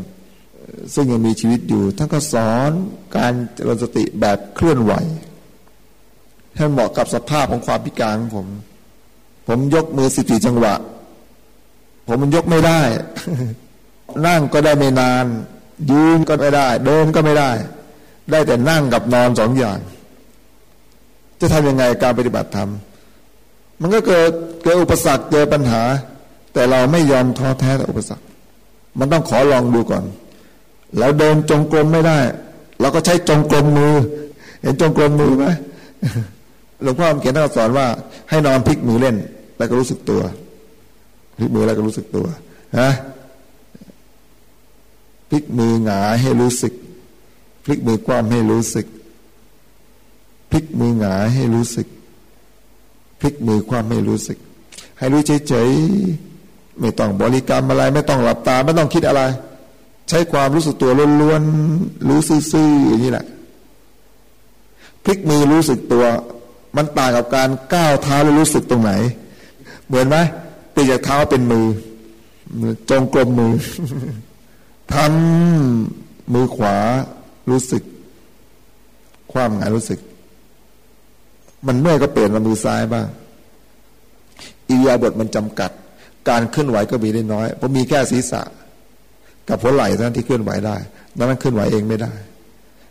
ซึ่งยังมีชีวิตอยู่ท่านก็สอนการเจริญสติแบบเคลื่อนไหวให้เหมาะกับสภาพของความพิการของผม ผมยกมือสิบสี่จังหวะ ผมมันยกไม่ได้ นั่งก็ได้ไม่นาน ยืนก็ไม่ได้ เดินก็ไม่ได้ ได้แต่นั่งกับนอนสองอย่าง จะทำยังไงการปฏิบัติธรรม มันก็เกิดเกิดอุปสรรคเจอปัญหา แต่เราไม่ยอมท้อแท้ต่ออุปสรรค มันต้องขอลองดูก่อน แล้วเดินจงกรมไม่ได้เราก็ใช้จงกรมมือ เห็นจงกรมมือไหมหลวงพ่อเขียนท่านสอนว่า ให้นอนพลิกมือเล่น แล้วก็รู้สึกตัวพลิกมือแล้วก็รู้สึกตัวฮะพลิกมือหงายให้รู้สึก พลิกมือกว้ามให้รู้สึก พลิกมือหงายให้รู้สึก พลิกมือคว่ำให้รู้สึก ให้รู้เฉยๆ ไม่ต้องบริกรรมอะไร ไม่ต้องหลับตา ไม่ต้องคิดอะไร ใช้ความรู้สึกตัวล้วนๆรู้ซื่อๆอย่างนี้แหละพลิกมือรู้สึกตัว มันต่างกับการก้าวเท้าแล้วรู้สึกตรงไหน เหมือนไหมเปลี่ยนจากเท้าเป็นมือ จงกลมมือทำมือขวารู้สึก ความหงายรู้สึก มันเมื่อยก็เปลี่ยนมามือซ้ายบ้างอิริยาบถมันจำกัด การเคลื่อนไหวก็มีได้น้อยเพราะมีแค่ศีรษะ กับหัวไหล่เท่านั้นที่เคลื่อนไหวได้ดังนั้นเคลื่อนไหวเองไม่ได้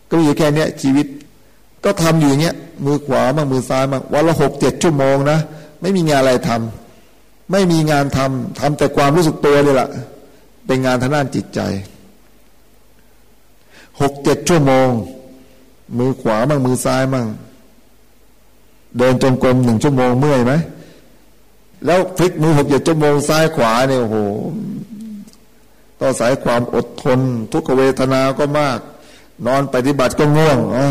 ก็มีแค่เนี้ยชีวิต ก็ทำอยู่อย่างเงี้ยมือขวาบ้างมือซ้ายบ้างวันละหกเจ็ดชั่วโมงนะไม่มีงานอะไรทำไม่มีงานทำทำแต่ความรู้สึกตัวเลยล่ะเป็นงานทางด้านจิตใจหกเจ็ดชั่วโมง มือขวาบ้างมือซ้ายบ้างเดินจงกรมหนึ่งชั่วโมงเมื่อยไหม แล้วพลิกมือหกเจ็ดชั่วโมงซ้ายขวาเนี่ยโอ้โหต้องสายความอดทน ทุกเวทนาก็มาก นอนปฏิบัติก็ง่วงอ๋อ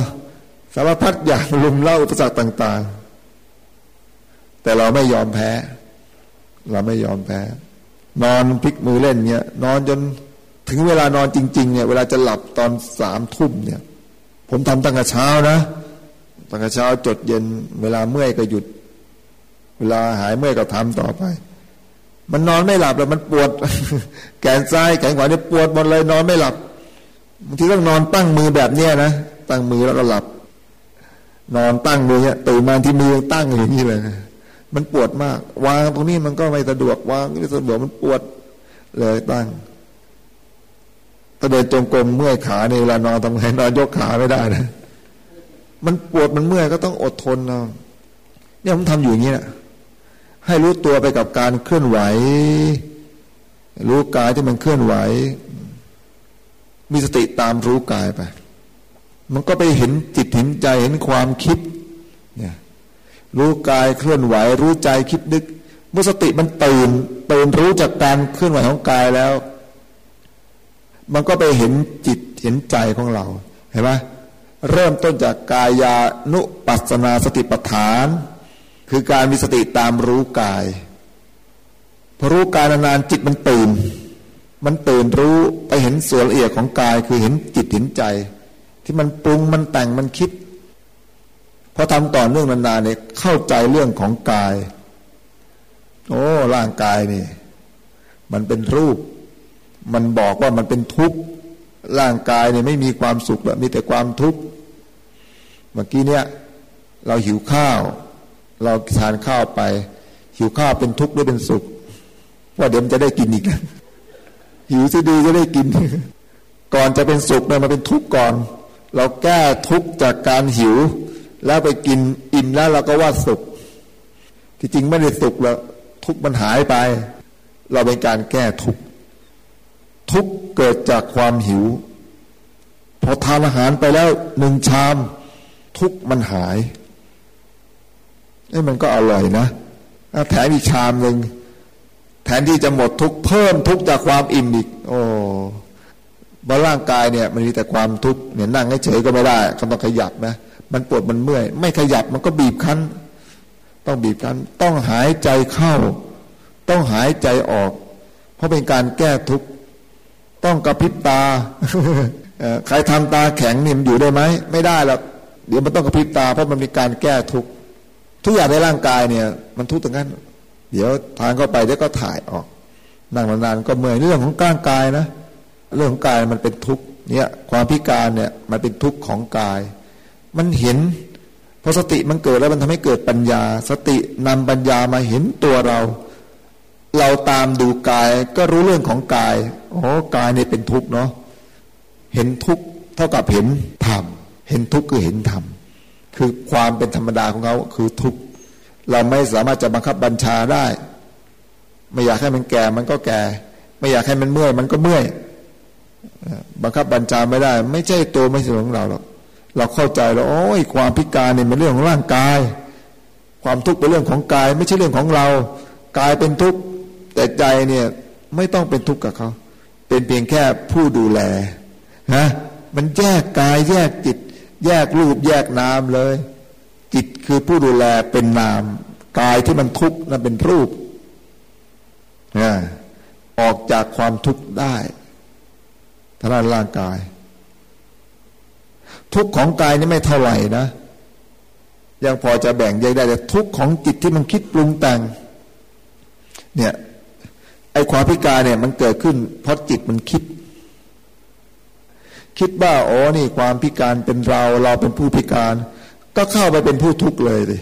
สารพัดอย่างลุมเล่าอุปสรรคต่าง ๆ แต่เราไม่ยอมแพ้ เราไม่ยอมแพ้ นอนพลิกมือเล่นเนี่ยนอนจนถึงเวลานอนจริง ๆ เนี่ย เวลาจะหลับตอนสามทุ่มเนี่ย ผมทำตั้งแต่เช้านะตั้งแต่เช้าจดเย็น เวลาเมื่อยก็หยุด เวลาหายเมื่อยก็ทำต่อไป มันนอนไม่หลับแล้วมันปวด แขนซ้ายแขนขวาเนี่ยปวดหมดเลย นอนไม่หลับบางทีต้องนอนตั้งมือแบบเนี้ยนะตั้งมือแล้วก็หลับ นอนตั้งมือเนี่ยตื่นมาที่มือตั้งอย่างนี้เลยนะมันปวดมาก วางตรงนี้มันก็ไม่สะดวกวางไม่สะดวกมันปวดเลยตั้งถ้าเดินจงกรมเมื่อยขาในเวลานอนทำไงนอนยกขาไม่ได้นะมันปวดมันเมื่อยก็ต้องอดทนนะเนี่ยผมทำอยู่อย่างนี้นะ ให้รู้ตัวไปกับการเคลื่อนไหว รู้กายที่มันเคลื่อนไหว มีสติตามรู้กายไป มันก็ไปเห็นจิตเห็นใจเห็นความคิดเนี่ยรู้กายเคลื่อนไหว รู้ใจคิดนึก เมื่อสติมันตื่นตื่นรู้จากการเคลื่อนไหวของกายแล้ว มันก็ไปเห็นจิตเห็นใจของเราเห็นไหมเริ่มต้นจากกายานุปัสนาสติปัฏฐาน คือการมีสติตามรู้กายพอรู้กายนานๆจิตมันตื่น มันตื่นรู้ไปเห็นส่วนละเอียดของกายคือเห็นจิตเห็นใจ ที่มันปรุงมันแต่งมันคิดพอทำต่อเนื่องนานๆเนี่ยเข้าใจเรื่องของกาย โอ้ร่างกายนี่ มันเป็นรูป มันบอกว่ามันเป็นทุกข์ร่างกายเนี่ยไม่มีความสุขแล้วมีแต่ความทุกข์เมื่อกี้เนี่ย เราหิวข้าว เราทานข้าวไป หิวข้าวเป็นทุกข์หรือเป็นสุขว่าเดี๋ยวมันจะได้กินอีกหิวจะดีจะได้กิน ก่อนจะเป็นสุขเนี่ยมันเป็นทุกข์ก่อน เราแก้ทุกข์จากการหิว แล้วไปกินอิ่มแล้วเราก็ว่าสุข ที่จริงไม่ได้สุขแล้วทุกข์มันหายไป เราเป็นการแก้ทุกข์ทุกข์เกิดจากความหิว พอทานอาหารไปแล้วหนึ่งชาม ทุกข์มันหาย นี่มันก็อร่อยนะแถมอีกชามหนึ่งแทนที่จะหมดทุกเพิ่มทุกจากความอิ่มอีก โอ้บนร่างกายเนี่ย มันมีแต่ความทุกข์เนี่ยนั่งเฉยก็ไม่ได้ก็ต้องขยับนะมันปวดมันเมื่อย ไม่ขยับมันก็บีบคั้น ต้องบีบคั้น ต้องหายใจเข้า ต้องหายใจออก เพราะเป็นการแก้ทุกข์ต้องกระพริบตาใครทำตาแข็งนี่มันอยู่ได้ไหมไม่ได้หรอกเดี๋ยวมันต้องกระพริบตา เพราะมันมีการแก้ทุกข์ ทุกอย่างในร่างกายเนี่ย มันทุกข์ตรงนั้น เดี๋ยวทานเข้าไปเดี๋ยวก็ถ่ายออกนั่งนานๆก็เมื่อยเรื่องของร่างกายนะ เรื่องของกายมันเป็นทุกข์เนี่ยความพิการเนี่ยมันเป็นทุกข์ของกาย มันเห็นพอสติมันเกิดแล้วมันทำให้เกิดปัญญา สตินำปัญญามาเห็นตัวเรา เราตามดูกายก็รู้เรื่องของกายโอ้กายเนี่ยเป็นทุกข์เนาะเห็นทุกข์เท่ากับเห็นธรรมเห็นทุกข์คือเห็นธรรม คือความเป็นธรรมดาของเขาคือทุกข์เราไม่สามารถจะบังคับบัญชาได้ ไม่อยากให้มันแก่มันก็แก่ ไม่อยากให้มันเมื่อยมันก็เมื่อยบังคับบัญชาไม่ได้ ไม่ใช่ตัวไม่ใช่ของเราหรอกเราเข้าใจแล้วโอ้ยความพิการเนี่ยเป็นเรื่องของร่างกาย ความทุกข์เป็นเรื่องของกาย ไม่ใช่เรื่องของเรากายเป็นทุกข์แต่ใจเนี่ยไม่ต้องเป็นทุกข์กับเขาเป็นเพียงแค่ผู้ดูแลนะมันแยกกายแยกจิต แยกรูปแยกนามเลย จิตคือผู้ดูแลเป็นนามกายที่มันทุกข์นั่นเป็นรูปนะออกจากความทุกข์ได้ทางด้านร่างกาย ทุกข์ของกายนี่ไม่เท่าไหร่นะยังพอจะแบ่งแยกได้แต่ทุกข์ของจิตที่มันคิดปรุงแต่ง เนี่ยไอ้ความพิการเนี่ย มันเกิดขึ้นเพราะจิตมันคิด คิดว่าโอ้นี่ความพิการเป็นเราเราเป็นผู้พิการ ก็เข้าไปเป็นผู้ทุกข์เลยดิ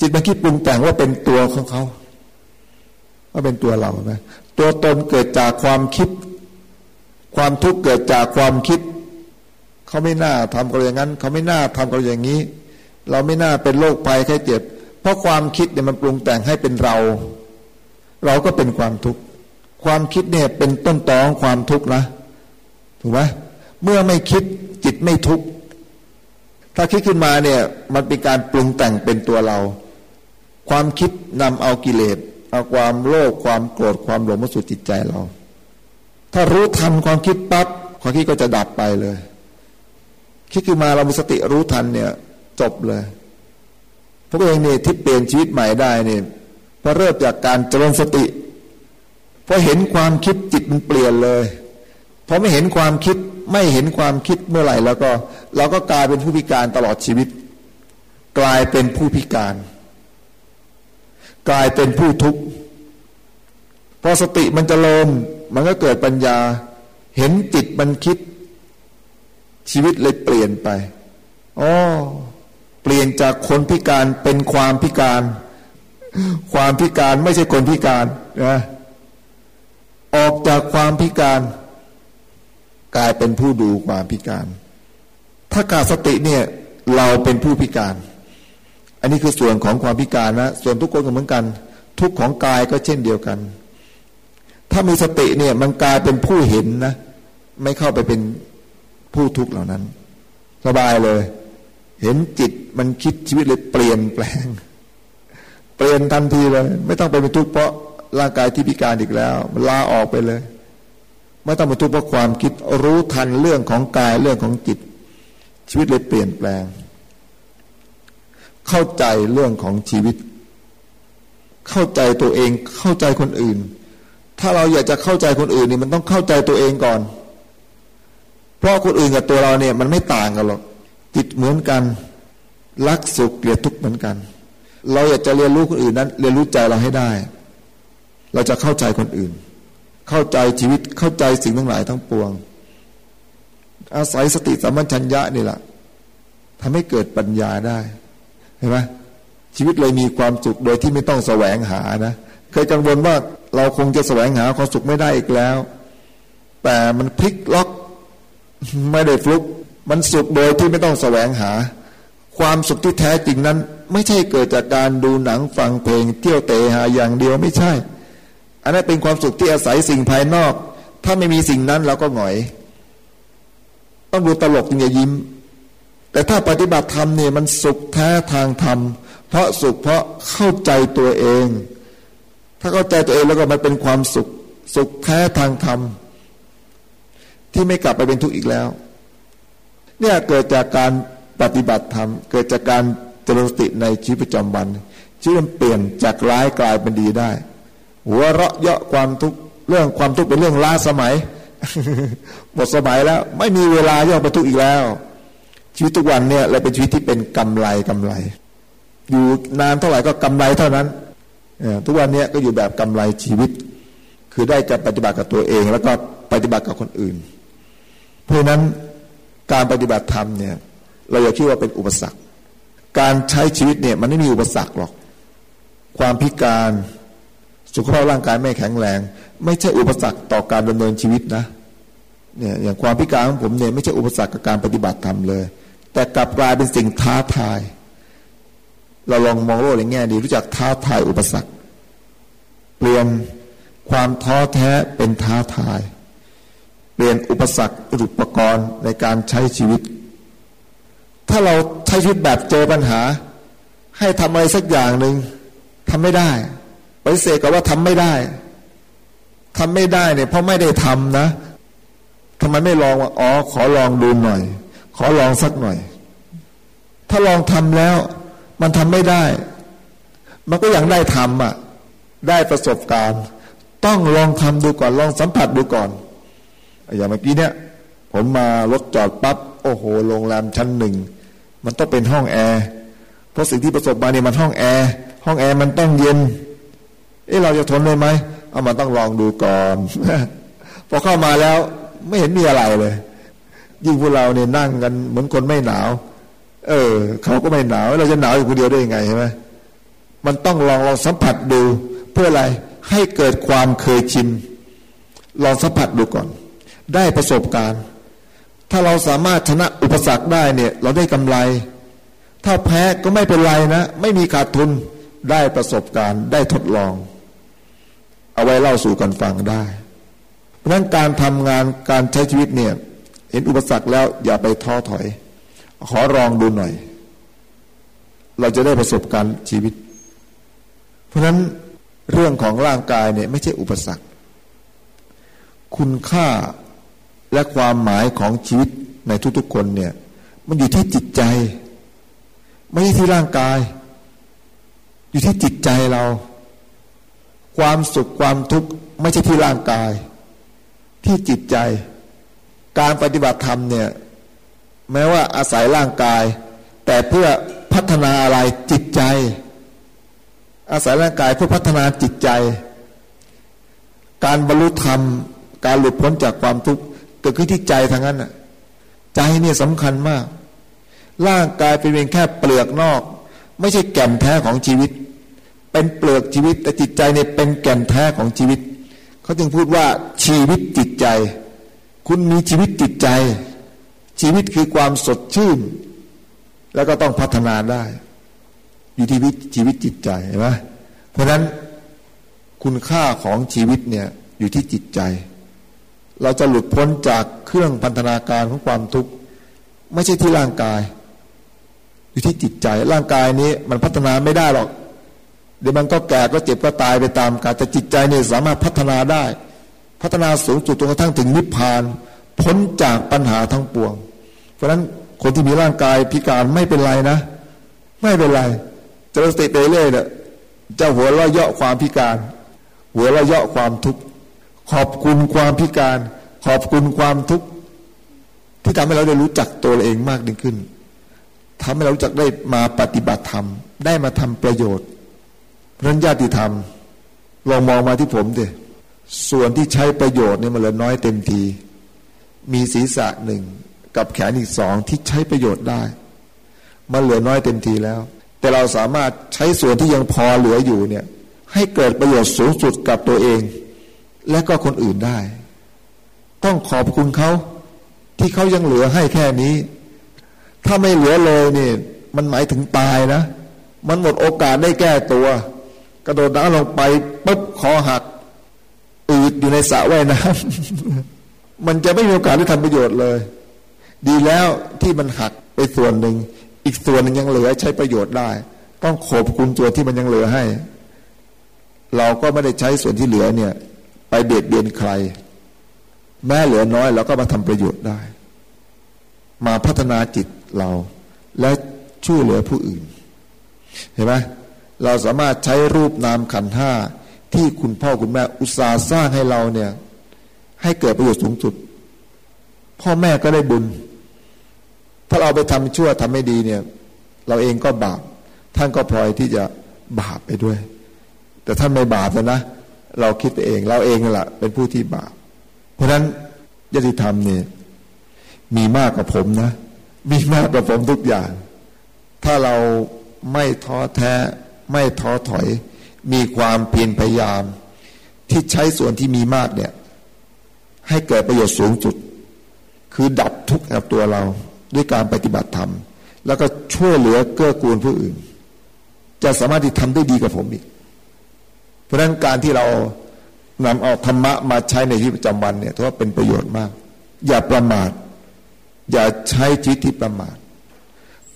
จิตมันคิดปรุงแต่งว่าเป็นตัวของเขาว่าเป็นตัวเราไหมตัวตนเกิดจากความคิด ความทุกข์เกิดจากความคิด เขาไม่น่าทำกันอย่างนั้น เขาไม่น่าทำกันอย่างนี้ เราไม่น่าเป็นโรคภัยแค่เจ็บ เพราะความคิดเนี่ยมันปรุงแต่งให้เป็นเรา เราก็เป็นความทุกข์ความคิดเนี่ยเป็นต้นตอของความทุกข์นะ ถูกไหมเมื่อไม่คิดจิตไม่ทุกข์ถ้าคิดขึ้นมาเนี่ยมันเป็นการปรุงแต่งเป็นตัวเรา ความคิดนำเอากิเลสเอาความโลภความโกรธความหลงมาสู่จิตใจเรา ถ้ารู้ทันความคิดปั๊บความคิดก็จะดับไปเลย คิดขึ้นมาเรามีสติรู้ทันเนี่ยจบเลยพวกเองเนี่ยที่เปลี่ยนชีวิตใหม่ได้เนี่ยพอเริ่มจากการเจริญสติพอเห็นความคิดจิตมันเปลี่ยนเลย พอไม่เห็นความคิดไม่เห็นความคิดเมื่อไหร่ แล้วก็เราก็กลายเป็นผู้พิการตลอดชีวิต กลายเป็นผู้พิการ กลายเป็นผู้ทุกข์พอสติมันจะลมมันก็เกิดปัญญา เห็นจิตมันคิด ชีวิตเลยเปลี่ยนไปอ๋อเปลี่ยนจากคนพิการเป็นความพิการ ความพิการไม่ใช่คนพิการนะออกจากความพิการ กลายเป็นผู้ดูความพิการ ถ้าขาดสติเนี่ยเราเป็นผู้พิการ อันนี้คือส่วนของความพิการนะส่วนทุกคนก็เหมือนกัน ทุกของกายก็เช่นเดียวกัน ถ้ามีสติเนี่ยมันกลายเป็นผู้เห็นนะ ไม่เข้าไปเป็นผู้ทุกข์เหล่านั้น สบายเลย เห็นจิตมันคิดชีวิตเลยเปลี่ยนแปลง เปลี่ยนทันทีเลย ไม่ต้องไปเป็นทุกข์เพราะร่างกายที่พิการอีกแล้ว มันลาออกไปเลย ไม่ต้องมาทุกข์เพราะความคิดรู้ทันเรื่องของกายเรื่องของจิต ชีวิตเลยเปลี่ยนแปลง เข้าใจเรื่องของชีวิต เข้าใจตัวเองเข้าใจคนอื่น ถ้าเราอยากจะเข้าใจคนอื่นนี่มันต้องเข้าใจตัวเองก่อน เพราะคนอื่นกับตัวเราเนี่ยมันไม่ต่างกันหรอกจิตเหมือนกัน รักสุขเกลียดทุกข์เหมือนกัน เราอยากจะเรียนรู้คนอื่นนั้น เรียนรู้ใจเราให้ได้ เราจะเข้าใจคนอื่น เข้าใจชีวิตเข้าใจสิ่งทั้งหลายทั้งปวง อาศัยสติสัมปชัญญะนี่แหละทำให้เกิดปัญญาได้เห็นไหมชีวิตเลยมีความสุขโดยที่ไม่ต้องแสวงหานะเคยกังวลว่าเราคงจะแสวงหาความสุขไม่ได้อีกแล้ว แต่มันพลิกล็อกไม่ได้ฟลุก มันสุขโดยที่ไม่ต้องแสวงหา ความสุขที่แท้จริงนั้น ไม่ใช่เกิดจากการดูหนังฟังเพลง เที่ยวเตะหาอย่างเดียวไม่ใช่ อันนั้นเป็นความสุขที่อาศัยสิ่งภายนอก ถ้าไม่มีสิ่งนั้นเราก็หงอย ต้องดูตลกจึงจะยิ้ม แต่ถ้าปฏิบัติธรรมเนี่ยมันสุขแท้ทางธรรม เพราะสุขเพราะเข้าใจตัวเอง ถ้าเข้าใจตัวเองแล้วก็มันเป็นความสุข สุขแท้ทางธรรม ที่ไม่กลับไปเป็นทุกข์อีกแล้ว เนี่ยเกิดจากการปฏิบัติธรรม เกิดจากการเจริญสติในชีวิตประจำวันชีวิตมันเปลี่ยนจากร้ายกลายเป็นดีได้ หัวเราะเยาะความทุกข์เรื่องความทุกข์เป็นเรื่องล้าสมัยหมดสมัยแล้ว ไม่มีเวลาย่อไปทุกข์อีกแล้ว ชีวิตทุกวันเนี่ยเลยเป็นชีวิตที่เป็นกำไรกำไร อยู่นานเท่าไหร่ก็กำไรเท่านั้นทุกวันเนี้ก็อยู่แบบกำไรชีวิต คือได้จะปฏิบัติกับตัวเอง แล้วก็ปฏิบัติกับคนอื่น เพราะนั้นการปฏิบัติธรรมเนี่ยเราอย่าคิดว่าเป็นอุปสรรค การใช้ชีวิตเนี่ยมันไม่มีอุปสรรคหรอก ความพิการ สุขภาพร่างกายไม่แข็งแรง ไม่ใช่อุปสรรคต่อการดำเนินชีวิตนะเนี่ยอย่างความพิการของผมเนี่ยไม่ใช่อุปสรรคกับการปฏิบัติธรรมเลย แต่กลับกลายเป็นสิ่งท้าทาย เราลองมองโลกในแง่ดีรู้จักท้าทายอุปสรรค เปลี่ยนความท้อแท้เป็นท้าทาย เปลี่ยนอุปสรรคอุปกรณ์ในการใช้ชีวิต ถ้าเราใช้ชีวิตแบบเจอปัญหา ให้ทำอะไรสักอย่างหนึ่งทำไม่ได้ ปฏิเสธกับว่าทำไม่ได้ทำไม่ได้เนี่ย เพราะไม่ได้ทำนะทำไมไม่ลองว่าอ๋อ ขอลองดูหน่อย ขอลองสักหน่อย ถ้าลองทำแล้ว มันทำไม่ได้ มันก็ยังได้ทำอะ ได้ประสบการณ์ ต้องลองทำดูก่อน ลองสัมผัสดูก่อน อย่างเมื่อกี้เนี่ย ผมมารถจอดปับ๊บโอ้โหโรงแรมชั้นหนึ่งมันต้องเป็นห้องแอร์เพราะสิ่งที่ประสบมาเนี่ยมันห้องแอร์ห้องแอร์มันต้องเย็น เอ๊ะเราจะทนได้ไหมเอามาต้องลองดูก่อนพอเข้ามาแล้วไม่เห็นมีอะไรเลย ยิ่งพวกเราเนี่ยนั่งกันเหมือนคนไม่หนาว เออเขาก็ไม่หนาวเราจะหนาวอยู่คนเดียวได้ยังไงใช่ไหมมันต้องลองลองสัมผัสดู เพื่ออะไรให้เกิดความเคยชินลองสัมผัสดูก่อน ได้ประสบการณ์ ถ้าเราสามารถชนะอุปสรรคได้เนี่ย เราได้กำไร ถ้าแพ้ก็ไม่เป็นไรนะ ไม่มีขาดทุนได้ประสบการณ์ได้ทดลอง เอาไว้เล่าสู่กันฟังได้ เพราะนั้นการทำงานการใช้ชีวิตเนี่ย เห็นอุปสรรคแล้วอย่าไปท้อถอย ขอลองดูหน่อย เราจะได้ประสบการณ์ชีวิต เพราะฉะนั้นเรื่องของร่างกายเนี่ยไม่ใช่อุปสรรค คุณค่าและความหมายของชีวิตในทุกๆคนเนี่ย มันอยู่ที่จิตใจ ไม่ใช่ที่ร่างกาย อยู่ที่จิตใจเรา ความสุขความทุกข์ไม่ใช่ที่ร่างกาย ที่จิตใจ การปฏิบัติธรรมเนี่ย แม้ว่าอาศัยร่างกาย แต่เพื่อพัฒนาอะไรจิตใจ อาศัยร่างกายเพื่อพัฒนาจิตใจ การบรรลุธรรม การหลุดพ้นจากความทุกข์เกิดขึ้นที่ใจทางนั้นใจเนี่ยสำคัญมาก ร่างกายเป็นเพียงแค่เปลือกนอก ไม่ใช่แก่นแท้ของชีวิต เป็นเปลือกชีวิต แต่จิตใจเนี่ยเป็นแก่นแท้ของชีวิต เขาจึงพูดว่าชีวิตจิตใจ คุณมีชีวิตจิตใจ ชีวิตคือความสดชื่น แล้วก็ต้องพัฒนาได้ อยู่ที่ชีวิตจิตใจเห็นไหมเพราะฉะนั้นคุณค่าของชีวิตเนี่ยอยู่ที่จิตใจ เราจะหลุดพ้นจากเครื่องพันธนาการของความทุกข์ไม่ใช่ที่ร่างกาย อยู่ที่จิตใจ ร่างกายนี้มันพัฒนาไม่ได้หรอก เดี๋ยวมันก็แก่ก็เจ็บก็ตายไปตามกาลแต่จิตใจเนี่ยสามารถพัฒนาได้ พัฒนาสูงสุดจนกระทั่งถึงนิพพานพ้นจากปัญหาทั้งปวง เพราะฉะนั้นคนที่มีร่างกายพิการไม่เป็นไรนะ ไม่เป็นไรจะสติไปเรื่อยเนี่ยจะหัวเราะเยาะความพิการ หัวเราะเยาะความทุกข์ขอบคุณความพิการ ขอบคุณความทุกข์ที่ทำให้เราได้รู้จักตัวเองมากยิ่งขึ้นทำให้เรารู้จักได้มาปฏิบัติธรรม ได้มาทำประโยชน์ เพราะญาติธรรมลองมองมาที่ผมดิส่วนที่ใช้ประโยชน์เนี่ยมันเหลือน้อยเต็มที มีศีรษะหนึ่งกับแขนอีกสองที่ใช้ประโยชน์ได้ มันเหลือน้อยเต็มทีแล้ว แต่เราสามารถใช้ส่วนที่ยังพอเหลืออยู่เนี่ยให้เกิดประโยชน์สูงสุดกับตัวเอง และก็คนอื่นได้ ต้องขอบคุณเขาที่เขายังเหลือให้แค่นี้ ถ้าไม่เหลือเลยเนี่ยมันหมายถึงตายนะ มันหมดโอกาสได้แก้ตัว กระโดดน้ำลงไปปุ๊บคอหักอืดอยู่ในสระว่ายน้ำมันจะไม่มีโอกาสได้ทำประโยชน์เลย ดีแล้วที่มันหักไปส่วนหนึ่ง อีกส่วนหนึ่งยังเหลือใช้ประโยชน์ได้ ต้องขอบคุณตัวที่มันยังเหลือให้ เราก็ไม่ได้ใช้ส่วนที่เหลือเนี่ย ไปเบียดเบียนใคร แม้เหลือน้อยเราก็มาทำประโยชน์ได้ มาพัฒนาจิตเรา และช่วยเหลือผู้อื่น เห็นไหม เราสามารถใช้รูปนามขันธ์ห้าที่คุณพ่อคุณแม่อุตสาห์สร้างให้เราเนี่ย ให้เกิดประโยชน์สูงสุด พ่อแม่ก็ได้บุญ ถ้าเราไปทำชั่วทำไม่ดีเนี่ย เราเองก็บาปท่านก็พลอยที่จะบาปไปด้วย แต่ท่านไม่บาปนะเราคิดเองเราเองแหละเป็นผู้ที่บาป เพราะฉะนั้นยติธรรมเนี่ยมีมากกว่าผมนะ มีมากกว่าผมทุกอย่าง ถ้าเราไม่ท้อแท้ ไม่ท้อถอย มีความเพียรพยายาม ที่ใช้ส่วนที่มีมากเนี่ย ให้เกิดประโยชน์สูงสุด คือดับทุกข์กับตัวเราด้วยการปฏิบัติธรรม แล้วก็ช่วยเหลือเกื้อกูลผู้อื่น จะสามารถที่ทำได้ดีกว่าผมอีก เพราะฉะนั้นการที่เรานำเอาธรรมะมาใช้ในชีวิตประจำวันเนี่ยถือว่าเป็นประโยชน์มาก อย่าประมาท อย่าใช้ชีวิตที่ประมาท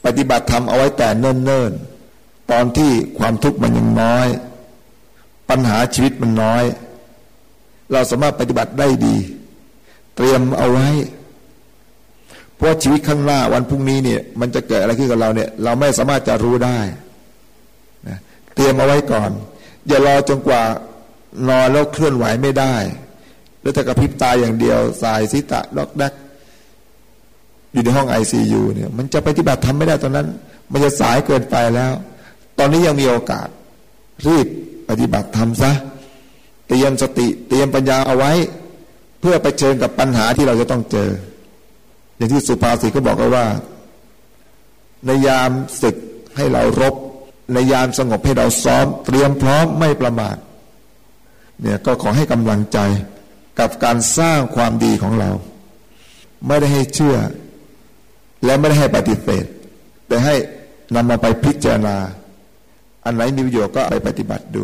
ปฏิบัติธรรมเอาไว้แต่เนิ่นๆ ตอนที่ความทุกข์มันยังน้อย ปัญหาชีวิตมันน้อย เราสามารถปฏิบัติได้ดี เตรียมเอาไว้ เพราะชีวิตข้างหน้าวันพรุ่งนี้เนี่ย มันจะเกิดอะไรขึ้นกับเราเนี่ย เราไม่สามารถจะรู้ได้นะเตรียมเอาไว้ก่อน อย่ารอจนกว่านอนแล้วเคลื่อนไหวไม่ได้ แล้วแต่กระพริบตาอย่างเดียว สายสิตะดอกดักอยู่ในห้องไอซียูเนี่ย มันจะปฏิบัติทำไม่ได้ตอนนั้น มันจะสายเกินไปแล้ว ตอนนี้ยังมีโอกาส รีบปฏิบัติทำซะเตรียมสติเตรียมปัญญาเอาไว้ เพื่อไปเชิญกับปัญหาที่เราจะต้องเจอ อย่างที่สุภาษิตก็บอกว่า ในยามศึกให้เรารบ ในยามสงบให้เราซ้อม เตรียมพร้อมไม่ประมาทเนี่ยก็ขอให้กำลังใจกับการสร้างความดีของเรา ไม่ได้ให้เชื่อ และไม่ได้ให้ปฏิเสธแต่ให้นำมาไปพิจารณา อันไหนมีประโยชน์ก็ไปปฏิบัติดู